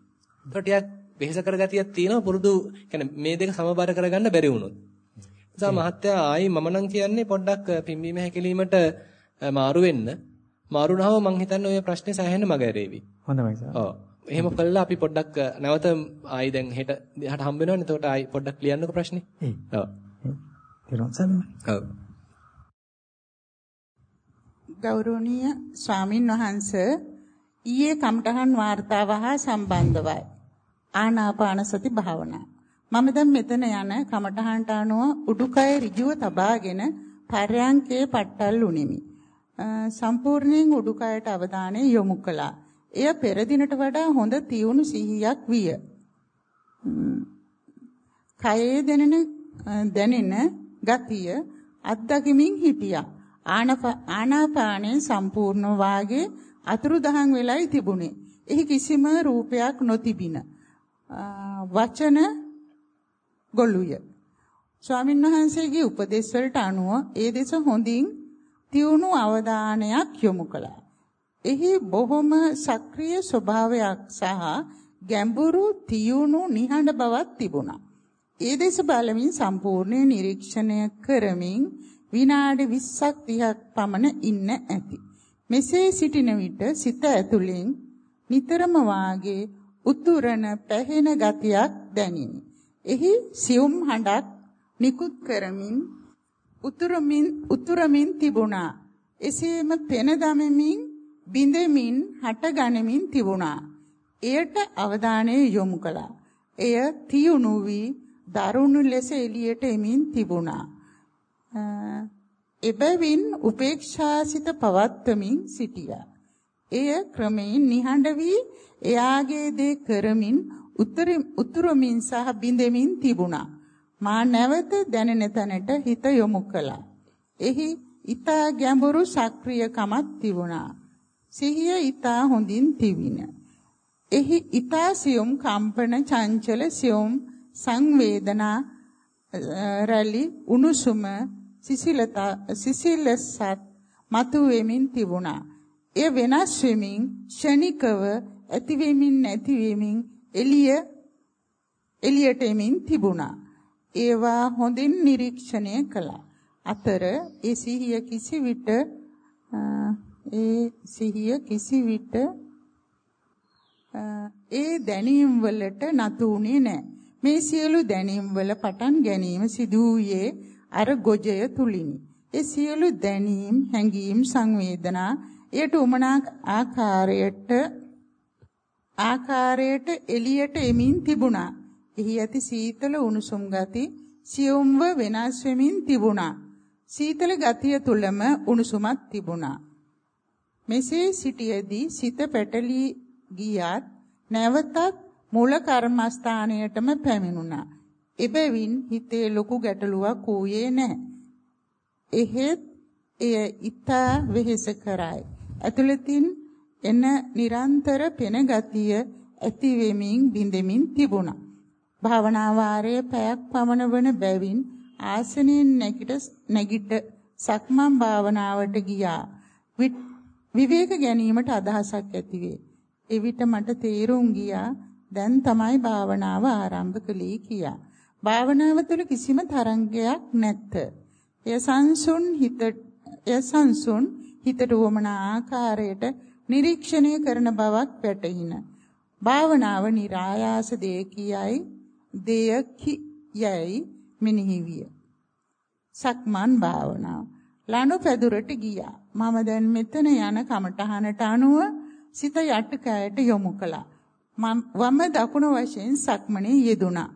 ඒකට ටිකක් වෙහෙස කරගතියක් තියෙනවා පුරුදු කියන්නේ මේ දෙක සමබර කරගන්න බැරි වුණොත්. නිසා මහත්තයා ආයි මම නම් කියන්නේ පොඩ්ඩක් පිම්බීම හැකිලීමට මාරු වෙන්න. මාරුනහම මං හිතන්නේ ඔය ප්‍රශ්නේ සෑහෙන්න මගහැරේවි. හොඳයි සර්. ඔව්. එහෙම කළා අපි පොඩ්ඩක් නැවත ආයි දැන් හෙට දිහාට හම්බ වෙනවනේ. එතකොට ආයි පොඩ්ඩක් ලියන්නකෝ ප්‍රශ්නේ. ඔව්. තිරුවන් සරණයි. ඔව්. ගෞරවනීය ස්වාමින් වහන්සේ ඊයේ කමඨහන් වාර්තාව හා සම්බන්ධවයි. ආනාපාන සති භාවනා. මම දැන් මෙතන යන කමඨහන්ට අනුව උඩුකය ඍජුව තබාගෙන පර්යංකේ පට්ටල් උනිමි. සම්පූර්ණයෙන් උඩුකයට අවධානය යොමු කළා. එය පෙර දිනට වඩා හොඳ තියුණු සිහියක් විය. කයේ දැනෙන දැනෙන ගතිය අත්දැකීමින් හිටියා. ආනාපානයේ සම්පූර්ණ වාගේ අතුරුදහන් වෙලයි තිබුණේ. එහි කිසිම රූපයක් නොතිබින. වචන ගොළුය. ස්වාමීන් වහන්සේගේ උපදේශ වලට අනුව ඒ දෙස හොඳින් තියුණු අවධානයක් යොමු කළා. එහි බොහොම සක්‍රීය ස්වභාවයක් සහ ගැඹුරු තියුණු නිහඬ බවක් තිබුණා. ඒ දෙස බලමින් සම්පූර්ණ නිරීක්ෂණය කරමින් විනාඩි 20ක් 30ක් පමණ ඉන්න ඇති. මෙසේ සිටින විට සිත ඇතුලෙන් නිතරම වාගේ උතුරන පැහෙන ගතියක් දැනිනි. එහි සියුම් හඬක් නිකුත් කරමින් උතුරමින් උතුරමින් තිබුණා. එසේම පෙන දමමින් බිඳෙමින් හටගනිමින් තිබුණා. එයට අවධානය යොමු කළා. එය තියුණු වී දරුණු ලෙස එළියට එමින් තිබුණා. එබැවින් උපේක්ෂාසිත පවත්වමින් සිටියා. එය ක්‍රමයෙන් නිහඬ වී එයාගේ දේ කරමින් උතුරමින් සහ බිඳෙමින් තිබුණා. මා නැවත දැනෙන තැනට හිත යොමු කළා. එහි ඊතා ගැඹුරු සක්‍රියකමක් තිබුණා. සිහිය ඊතා හොඳින් තිබින. එහි ඊතා සියුම් කම්පන චංචල සියුම් සංවේදනා රැලි උණුසුම සිසිලතා සිසිලසත් මතු වෙමින් තිබුණා. එය වෙනස් වෙමින් ෂණිකව ඇති වෙමින් නැති වෙමින් එළිය එළියට එමින් තිබුණා. ඒවා හොඳින් නිරීක්ෂණය කළා. අතර ඒ සිහිය කිසි විට ඒ සිහිය කිසි විට ඒ දැනීම් වලට නතු වුණේ නැහැ. මේ සියලු දැනීම් වල පටන් ගැනීම සිදු වූයේ අර ගොජය තුලිනි. ඒ සියලු දැනීම්, හැඟීම්, සංවේදනා එයට උමනා ආකාරයට ආකාරයට එළියට එමින් තිබුණා. එහි ඇති සීතල උණුසුම් ගති සියුම්ව වෙනස් වෙමින් තිබුණා. සීතල ගතිය තුලම උණුසුමක් තිබුණා. මෙසේ සිටියේදී සිත පැටලී ගියත් නැවතත් මූල කර්මස්ථානයටම පැමිණුණා. එබැවින් හිතේ ලොකු ගැටලුවක් ඌයේ නැහැ. එහෙත් එය ඊතා වෙහෙස කරයි. ඇතුළතින් එන නිරන්තර පෙන ගතිය ඇති වෙමින් බිඳෙමින් තිබුණා. භාවනා වාරයේ පැයක් පමණ වන බැවින් ආසනයෙන් නැගිට නැගිට සක්මන් භාවනාවට ගියා. විවේක ගැනීමට අදහසක් ඇතිවේ. එවිට මට තේරුම් ගියා දැන් තමයි භාවනාව ආරම්භ කළේ කියා. භාවනාව තුළ කිසිම තරංගයක් නැත්ත. එය සංසුන් හිත එය සංසුන් හිතට වමනා ආකාරයට නිරීක්ෂණය කරන බවක් වැටහින. භාවනාව નિરાයාස දෙයකියයි දෙයකි යයි මෙනෙහි විය. සක්මන් භාවනාව. ලනු පැදුරට ගියා. මම දැන් මෙතන යන කමටහනට අනුව සිත යට කයට යොමු කළා. වම දකුණ වශයෙන් සක්මනේ යෙදුණා.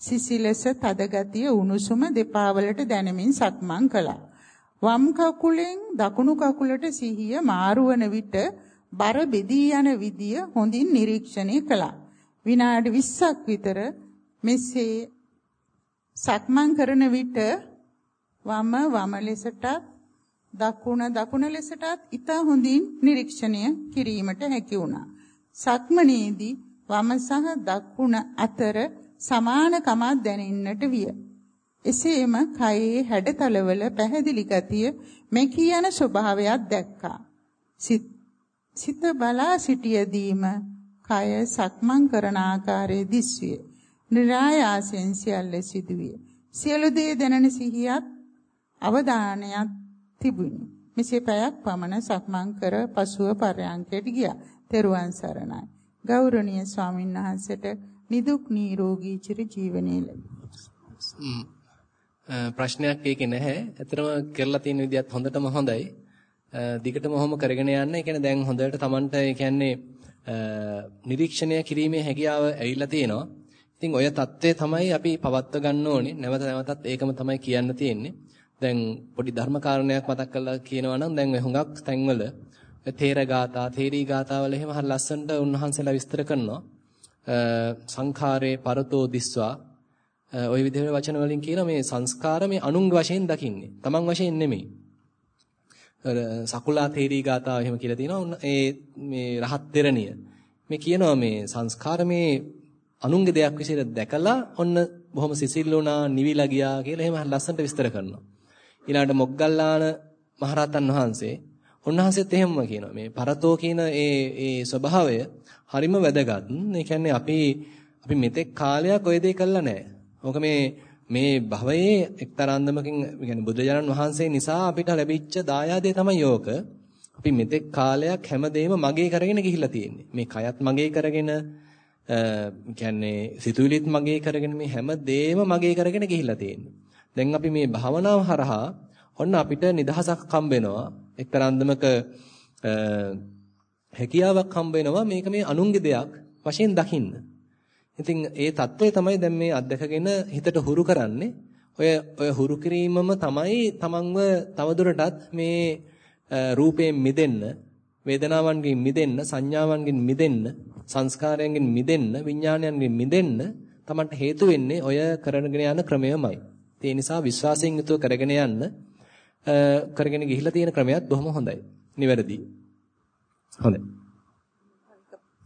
සිසිලස තද ගතිය උණුසුම දෙපා වලට දැනෙමින් සක්මන් කළා. වම් කකුලෙන් දකුණු කකුලට සිහිය මාරුවන විට බර බෙදී යන විදිය හොඳින් නිරීක්ෂණය කළා. විනාඩි 20ක් විතර මෙසේ සක්මන් කරන විට වම වම ලෙසට දකුණ දකුණ ලෙසටත් ඊට හොඳින් නිරීක්ෂණය කිරීමට හැකි වුණා. සක්මනේදී වම සහ දකුණ අතර සමානකමක් දැනෙන්නට විය. එසේම කයේ හැඩතලවල පැහැදිලි ගතිය මේ කියන ස්වභාවයක් දැක්කා. සිත බලා සිටියදීම කය සක්මන් කරන ආකාරය දිස්විය. නිරායාසෙන් සියල්ල සිදුවිය. සියලු දේ දැනෙන සිහියත් අවධානයත් තිබුණි. මෙසේ පැයක් පමණ සක්මන් කර පසුව පරයන්කයට ගියා. තෙරුවන් සරණයි. ගෞරවනීය ස්වාමීන් වහන්සේට නිදුක් නිරෝගී චිර ජීවනයේ ලැබේ. ප්‍රශ්නයක් ඒකේ නැහැ. ඇත්තටම කරලා තියෙන විදිහත් හොඳටම හොඳයි. දිගටම ඔහොම කරගෙන යන්න. ඒ කියන්නේ දැන් හොඳට Tamanට ඒ කියන්නේ නිරීක්ෂණය කිරීමේ හැකියාව ඇවිල්ලා තියෙනවා. ඉතින් ඔය தත්ත්වය තමයි අපි පවත්ව ගන්න ඕනේ. නැවත නැවතත් ඒකම තමයි කියන්න තියෙන්නේ. දැන් පොඩි ධර්ම කාරණයක් මතක් කරලා කියනවා නම් දැන් ඔය හුඟක් තැන්වල තේර ගාථා, තේරී ගාථා වල එහෙම හරි ලස්සනට උන්වහන්සේලා විස්තර කරනවා. සංඛාරේ පරතෝ දිස්වා ওই විදිහේ වචන වලින් කියන මේ සංස්කාර මේ අනුංග වශයෙන් දකින්නේ. Taman වශයෙන් නෙමෙයි. සකුලා තේරී ගාථාව එහෙම කියලා තියෙනවා. ඒ මේ රහත් තෙරණිය. මේ කියනවා මේ සංස්කාර මේ අනුන්ගේ දෙයක් විදිහට දැකලා ඔන්න බොහොම සිසිල් වුණා, නිවිලා ගියා කියලා එහෙම ලස්සනට විස්තර කරනවා. ඊළඟට මොග්ගල්ලාන මහරහතන් වහන්සේ උන්වහන්සේත් එහෙමම කියනවා. මේ පරතෝ කියන ඒ ඒ ස්වභාවය හරිම වැදගත්. ඒ කියන්නේ අපි අපි මෙතෙක් කාලයක් ওই දේ කළා නැහැ. ඕක මේ මේ භවයේ එක්තරා අන්දමකින් කියන්නේ බුදුරජාණන් වහන්සේ නිසා අපිට ලැබිච්ච දායාදේ තමයි යෝක. අපි මෙතෙක් කාලයක් හැමදේම මගේ කරගෙන ගිහිල්ලා තියෙන්නේ. මේ කයත් මගේ කරගෙන කියන්නේ සිතුවිලිත් මගේ කරගෙන මේ හැමදේම මගේ කරගෙන ගිහිල්ලා තියෙන්නේ. දැන් අපි මේ භාවනාව හරහා ඔන්න අපිට නිදහසක් හම්බ වෙනවා. එක්තරා අන්දමක හැකියාවක් හම්බ වෙනවා මේක මේ අනුන්ගේ දෙයක් වශයෙන් දකින්න. ඉතින් ඒ தત્ත්වය තමයි දැන් මේ අත්දකගෙන හිතට හුරු කරන්නේ. ඔය ඔය හුරු කිරීමම තමයි තමන්ව තවදුරටත් මේ රූපයෙන් මිදෙන්න, වේදනාවන්ගෙන් මිදෙන්න, සංඥාවන්ගෙන් මිදෙන්න, සංස්කාරයන්ගෙන් මිදෙන්න, විඥානයන්ගෙන් මිදෙන්න තමන්ට හේතු වෙන්නේ ඔය කරගෙන යන ක්‍රමයමයි. ඒ නිසා විශ්වාසයෙන් යුතුව කරගෙන යන්න කරගෙන ගිහිලා තියෙන ක්‍රමයක් බොහොම හොඳයි. නිවැරදි. හොඳයි.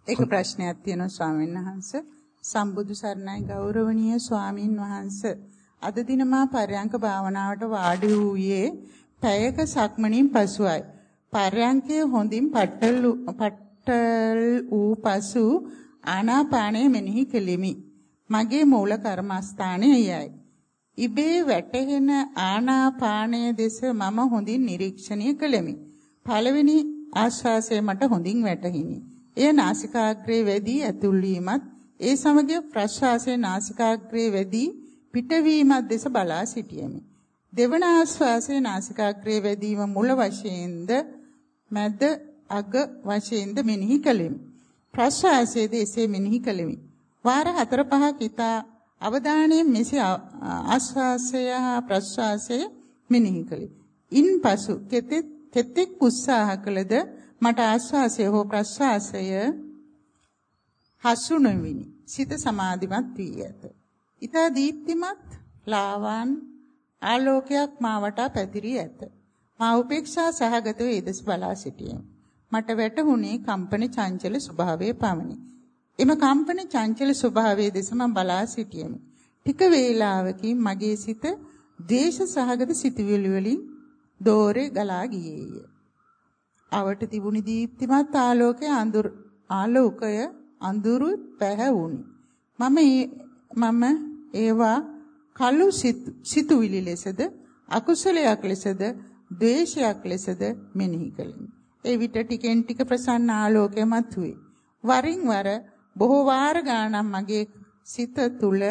එක ප්‍රශ්නයක් තියෙනවා ස්වාමීන් වහන්සේ. සම්බුදු සරණයි ගෞරවනීය ස්වාමින් වහන්සේ. අද දින මා පරයන්ක භාවනාවට වාඩි වූයේ පැයක සක්මණින් පසුයි. පරයන්කේ හොඳින් පට්ටල් පට්ටල් වූ පසු ආනාපානය මෙනෙහි කෙලිමි. මගේ මූල කර්මස්ථානයයි. ඉබේ වැටහෙන ආනාපානය දෙස මම හොඳින් නිරීක්ෂණය කළෙමි. පළවෙනි ආශ්වාසය මට හොඳින් වැටහිනි. එය නාසිකාග්‍රේ වැඩි ඇතුල් වීමත් ඒ සමග ප්‍රශ්වාසයේ නාසිකාග්‍රේ වැඩි පිටවීමත් දෙස බලා සිටියෙමි. දෙවන ආශ්වාසයේ නාසිකාග්‍රේ වැඩිම මුල වශයෙන්ද මැද අග වශයෙන්ද මෙනෙහි කළෙමි. ප්‍රශ්වාසයේද එසේ මෙනෙහි කළෙමි. වාර 4 5ක් ඉතා අවධානයෙන් මෙසේ ආශ්වාසය හා ප්‍රශ්වාසය මෙනෙහි කළේ. ඉන්පසු කෙතෙක් කෙතෙක් උත්සාහ කළද මට ආශ්වාසය හෝ ප්‍රශ්වාසය හසු නොවිනි. සිත සමාධිමත් වී ඇත. ඊතා දීප්තිමත් ලාවන් ආලෝකයක් මා වටා පැතිරී ඇත. මා උපේක්ෂා සහගතව එදස් බලා සිටියෙමි. මට වැටහුණේ කම්පන චංචල ස්වභාවයේ පමණි. එම කම්පන චංචල ස්වභාවයේ දෙස මම බලා සිටියෙමි. ටික වේලාවකින් මගේ සිත දේශ සහගත සිතුවිලි වලින් දෝරේ ගලා ගියේය. අවට තිබුණි දීප්තිමත් ආලෝකයේ අඳුර ආලෝකය අඳුරු පැහැවුණි. මම මම ඒවා කළු සිතුවිලි ලෙසද අකුසලයක් ලෙසද ද්වේෂයක් ලෙසද මෙනෙහි කළෙමි. ඒ විට ටිකෙන් ටික ප්‍රසන්න ආලෝකය මතුවේ. වරින් වර බොහෝ වාර ගාණක් මගේ සිත තුල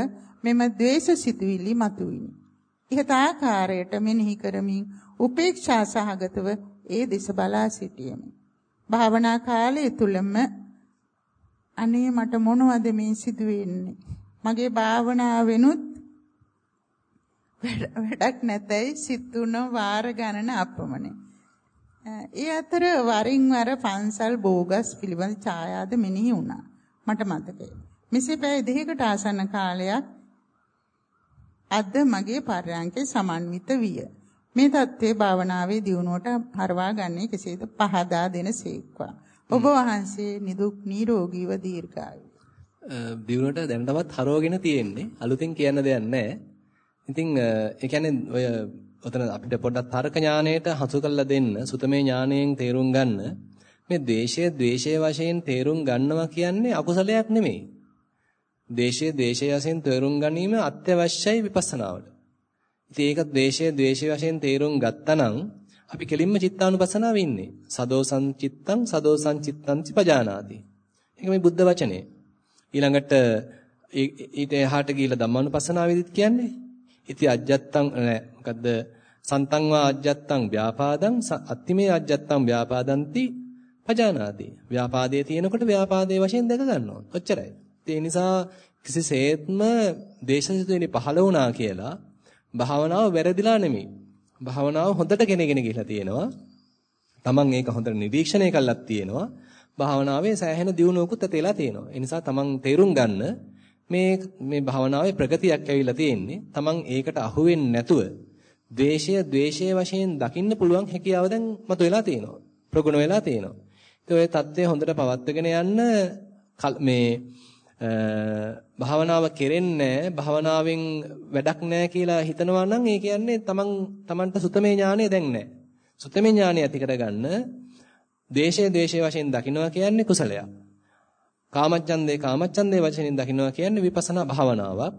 මෙම ද්වේෂ සිතුවිලි මතුවිනි. ඉහත ආකාරයට මෙනෙහි කරමින් උපේක්ෂා සහගතව ඒ දෙස බලා සිටියෙමි. භාවනා කාලය තුලම අනේ මට මොනවද මේ සිදුවෙන්නේ? මගේ භාවනාවෙනුත් වැඩක් නැතයි සිතුන වාර ගණන අපමණයි. ඒ අතර වරින් වර පන්සල් බෝගස් පිළිබඳ ඡායාද මෙනෙහි වුණා. මට මතකයි. මෙසේ පැය දෙකකට ආසන්න කාලයක් අද මගේ පරයන්කේ සමන්විත විය. මේ தත්ත්වයේ භාවනාවේ දියුණුවට හරවා ගන්නේ කෙසේද පහදා දෙන සේක්වා. ඔබ වහන්සේ නිදුක් නිරෝගීව දීර්ඝායු. දියුණුවට දැනටමත් හරවගෙන තියෙන්නේ. අලුතින් කියන්න දෙයක් නැහැ. ඉතින් ඒ කියන්නේ ඔය ඔතන අපිට පොඩ්ඩක් තර්ක ඥාණයට හසු කරලා දෙන්න සුතමේ ඥාණයෙන් තේරුම් ගන්න මේ ද්වේෂය ද්වේෂය වශයෙන් තේරුම් ගන්නවා කියන්නේ අකුසලයක් නෙමෙයි. ද්වේෂය ද්වේෂය වශයෙන් තේරුම් ගැනීම අත්‍යවශ්‍යයි විපස්සනාවට. ඉතින් ඒක ද්වේෂය ද්වේෂය වශයෙන් තේරුම් ගත්තනම් අපි කෙලින්ම චිත්තානුපස්සනාවේ ඉන්නේ. සදෝ සංචිත්තං සදෝ සංචිත්තං චපජානාති. ඒක මේ බුද්ධ වචනේ. ඊළඟට ඊට එහාට ගිහිල්ලා ධම්මානුපස්සනාවේදීත් කියන්නේ ඉති අජ්ජත්තං නෑ මොකද්ද සන්තං වා අජ්ජත්තං ව්‍යාපාදං අත්තිමේ අජ්ජත්තං ව්‍යාපාදಂತಿ පජානාති. ව්‍යාපාදයේ තියෙනකොට ව්‍යාපාදයේ වශයෙන් දැක ගන්නවා. ඔච්චරයි. ඒ නිසා කිසිසේත්ම දේශසිතුවිලි පහළ වුණා කියලා භාවනාව වැරදිලා නෙමෙයි. භාවනාව හොඳට කෙනගෙන ගිහිලා තියෙනවා. තමන් ඒක හොඳට නිරීක්ෂණය කළාක් තියෙනවා. භාවනාවේ සෑහෙන දියුණුවකුත් ඇතිලා තියෙනවා. ඒ නිසා තමන් තේරුම් ගන්න මේ මේ භාවනාවේ ප්‍රගතියක් ඇවිල්ලා තියෙන්නේ. තමන් ඒකට අහු වෙන්නේ නැතුව ද්වේෂය ද්වේෂයේ වශයෙන් දකින්න පුළුවන් හැකියාව දැන් මතුවලා තියෙනවා. ප්‍රගුණ වෙලා තියෙනවා. ඉතින් ඔය தත්ත්වය හොඳට පවත්වාගෙන යන්න මේ භාවනාව කෙරෙන්නේ භාවනාවෙන් වැඩක් නැහැ කියලා හිතනවා නම් ඒ කියන්නේ තමන් තමන්ට සුතමේ ඥානය දැන් නැහැ. සුතමේ ඥානය ඇති කරගන්න දේශයේ දේශයේ වශයෙන් දකින්නවා කියන්නේ කුසලයක්. කාමච්ඡන්දේ කාමච්ඡන්දේ වශයෙන් දකින්නවා කියන්නේ විපස්සනා භාවනාවක්.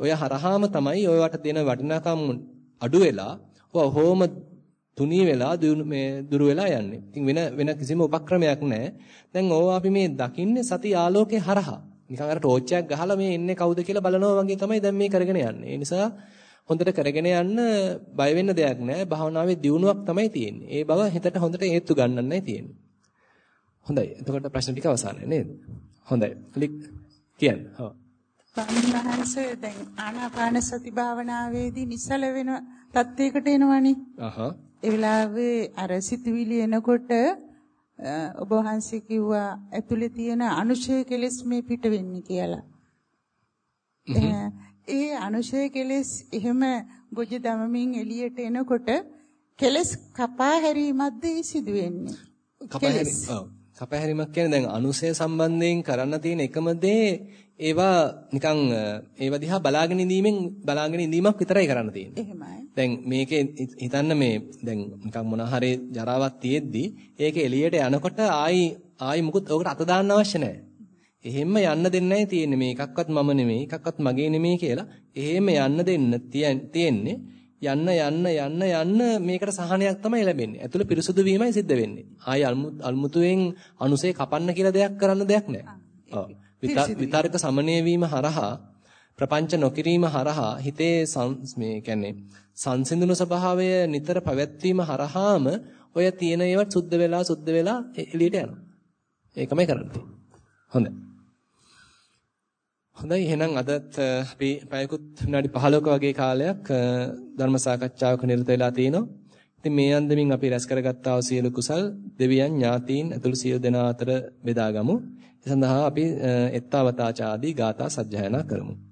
ඔය හරහාම තමයි ඔයවට දෙන වටිනාකම් අඩු වෙලා ඔය හෝම තුනී වෙලා මේ දුරු වෙලා යන්නේ. ඉතින් වෙන වෙන කිසිම උපක්‍රමයක් නැහැ. දැන් ඕවා අපි මේ දකින්නේ සති ආලෝකේ හරහා. නිකන් අර ටෝච් එකක් ගහලා මේ එන්නේ කවුද කියලා බලනවා වගේ තමයි දැන් මේ කරගෙන යන්නේ. ඒ නිසා හොඳට කරගෙන යන්න බය වෙන්න දෙයක් නැහැ. භාවනාවේ දියුණුවක් තමයි තියෙන්නේ. ඒ බව හිතට හොඳට හේතු ගන්නන්නයි තියෙන්නේ. හොඳයි. එතකොට ප්‍රශ්න ටික අවසానයි නේද? හොඳයි. ක්ලික් කියන්න. ඔව්. ස්වාමීන් දැන් ආනාපාන සති භාවනාවේදී නිසල වෙන තත්යකට එනවනේ. අහහ. ඒ වෙලාවේ අර සිතුවිලි එනකොට ඔබ වහන්සේ කිව්වා ඇතුලේ තියෙන අනුශය කෙලෙස් මේ පිට වෙන්නේ කියලා. ඒ අනුශය කෙලෙස් එහෙම ගොජ දමමින් එළියට එනකොට කෙලස් කපා හැරීමක්ද සිදු වෙන්නේ. කපා හැරීම. ඔව්. කපා හැරීමක් කියන්නේ දැන් අනුසය සම්බන්ධයෙන් කරන්න තියෙන එකම දේ ඒවා නිකන් ඒවා දිහා බලාගෙන ඉඳීමෙන් බලාගෙන ඉඳීමක් විතරයි කරන්න තියෙන්නේ. එහෙමයි. දැන් මේකේ හිතන්න මේ දැන් නිකන් මොන හරි ජරාවක් තියෙද්දි ඒක එළියට යනකොට ආයි ආයි මුකුත් ඔකට අත දාන්න අවශ්‍ය නැහැ. එහෙම්ම යන්න දෙන්නයි තියෙන්නේ. මේ එකක්වත් මම නෙමෙයි, එකක්වත් මගේ නෙමෙයි කියලා. එහෙම යන්න දෙන්න තියෙන්නේ. යන්න යන්න යන්න යන්න මේකට සහනයක් තමයි ලැබෙන්නේ. ඇතුළ පිරිසුදු වීමයි සිද්ධ වෙන්නේ. ආයි අල්මුතුවෙන් අනුසේ කපන්න කියලා දෙයක් කරන්න දෙයක් නැහැ. විතර්ක සමනය වීම හරහා ප්‍රපංච නොකිරීම හරහා හිතේ මේ කියන්නේ සංසිඳුණු ස්වභාවය නිතර පැවැත්වීම හරහාම ඔය තියෙන ඒවා සුද්ධ වෙලා සුද්ධ වෙලා එළියට යනවා. ඒකමයි කරන්නේ. හොඳයි. හොඳයි එහෙනම් අදත් අපි පැයකුත් විනාඩි 15ක වගේ කාලයක් ධර්ම සාකච්ඡාවක නිරත වෙලා තිනවා. ඉතින් මේ අන්දමින් අපි රැස් කරගත්තා වූ සියලු කුසල් දෙවියන් ඥාතීන් ඇතුළු සියලු දෙනා අතර බෙදාගමු. ඒ සඳහා අපි එත්තාවතාචාදී ගාථා සජ්ජායනා කරමු.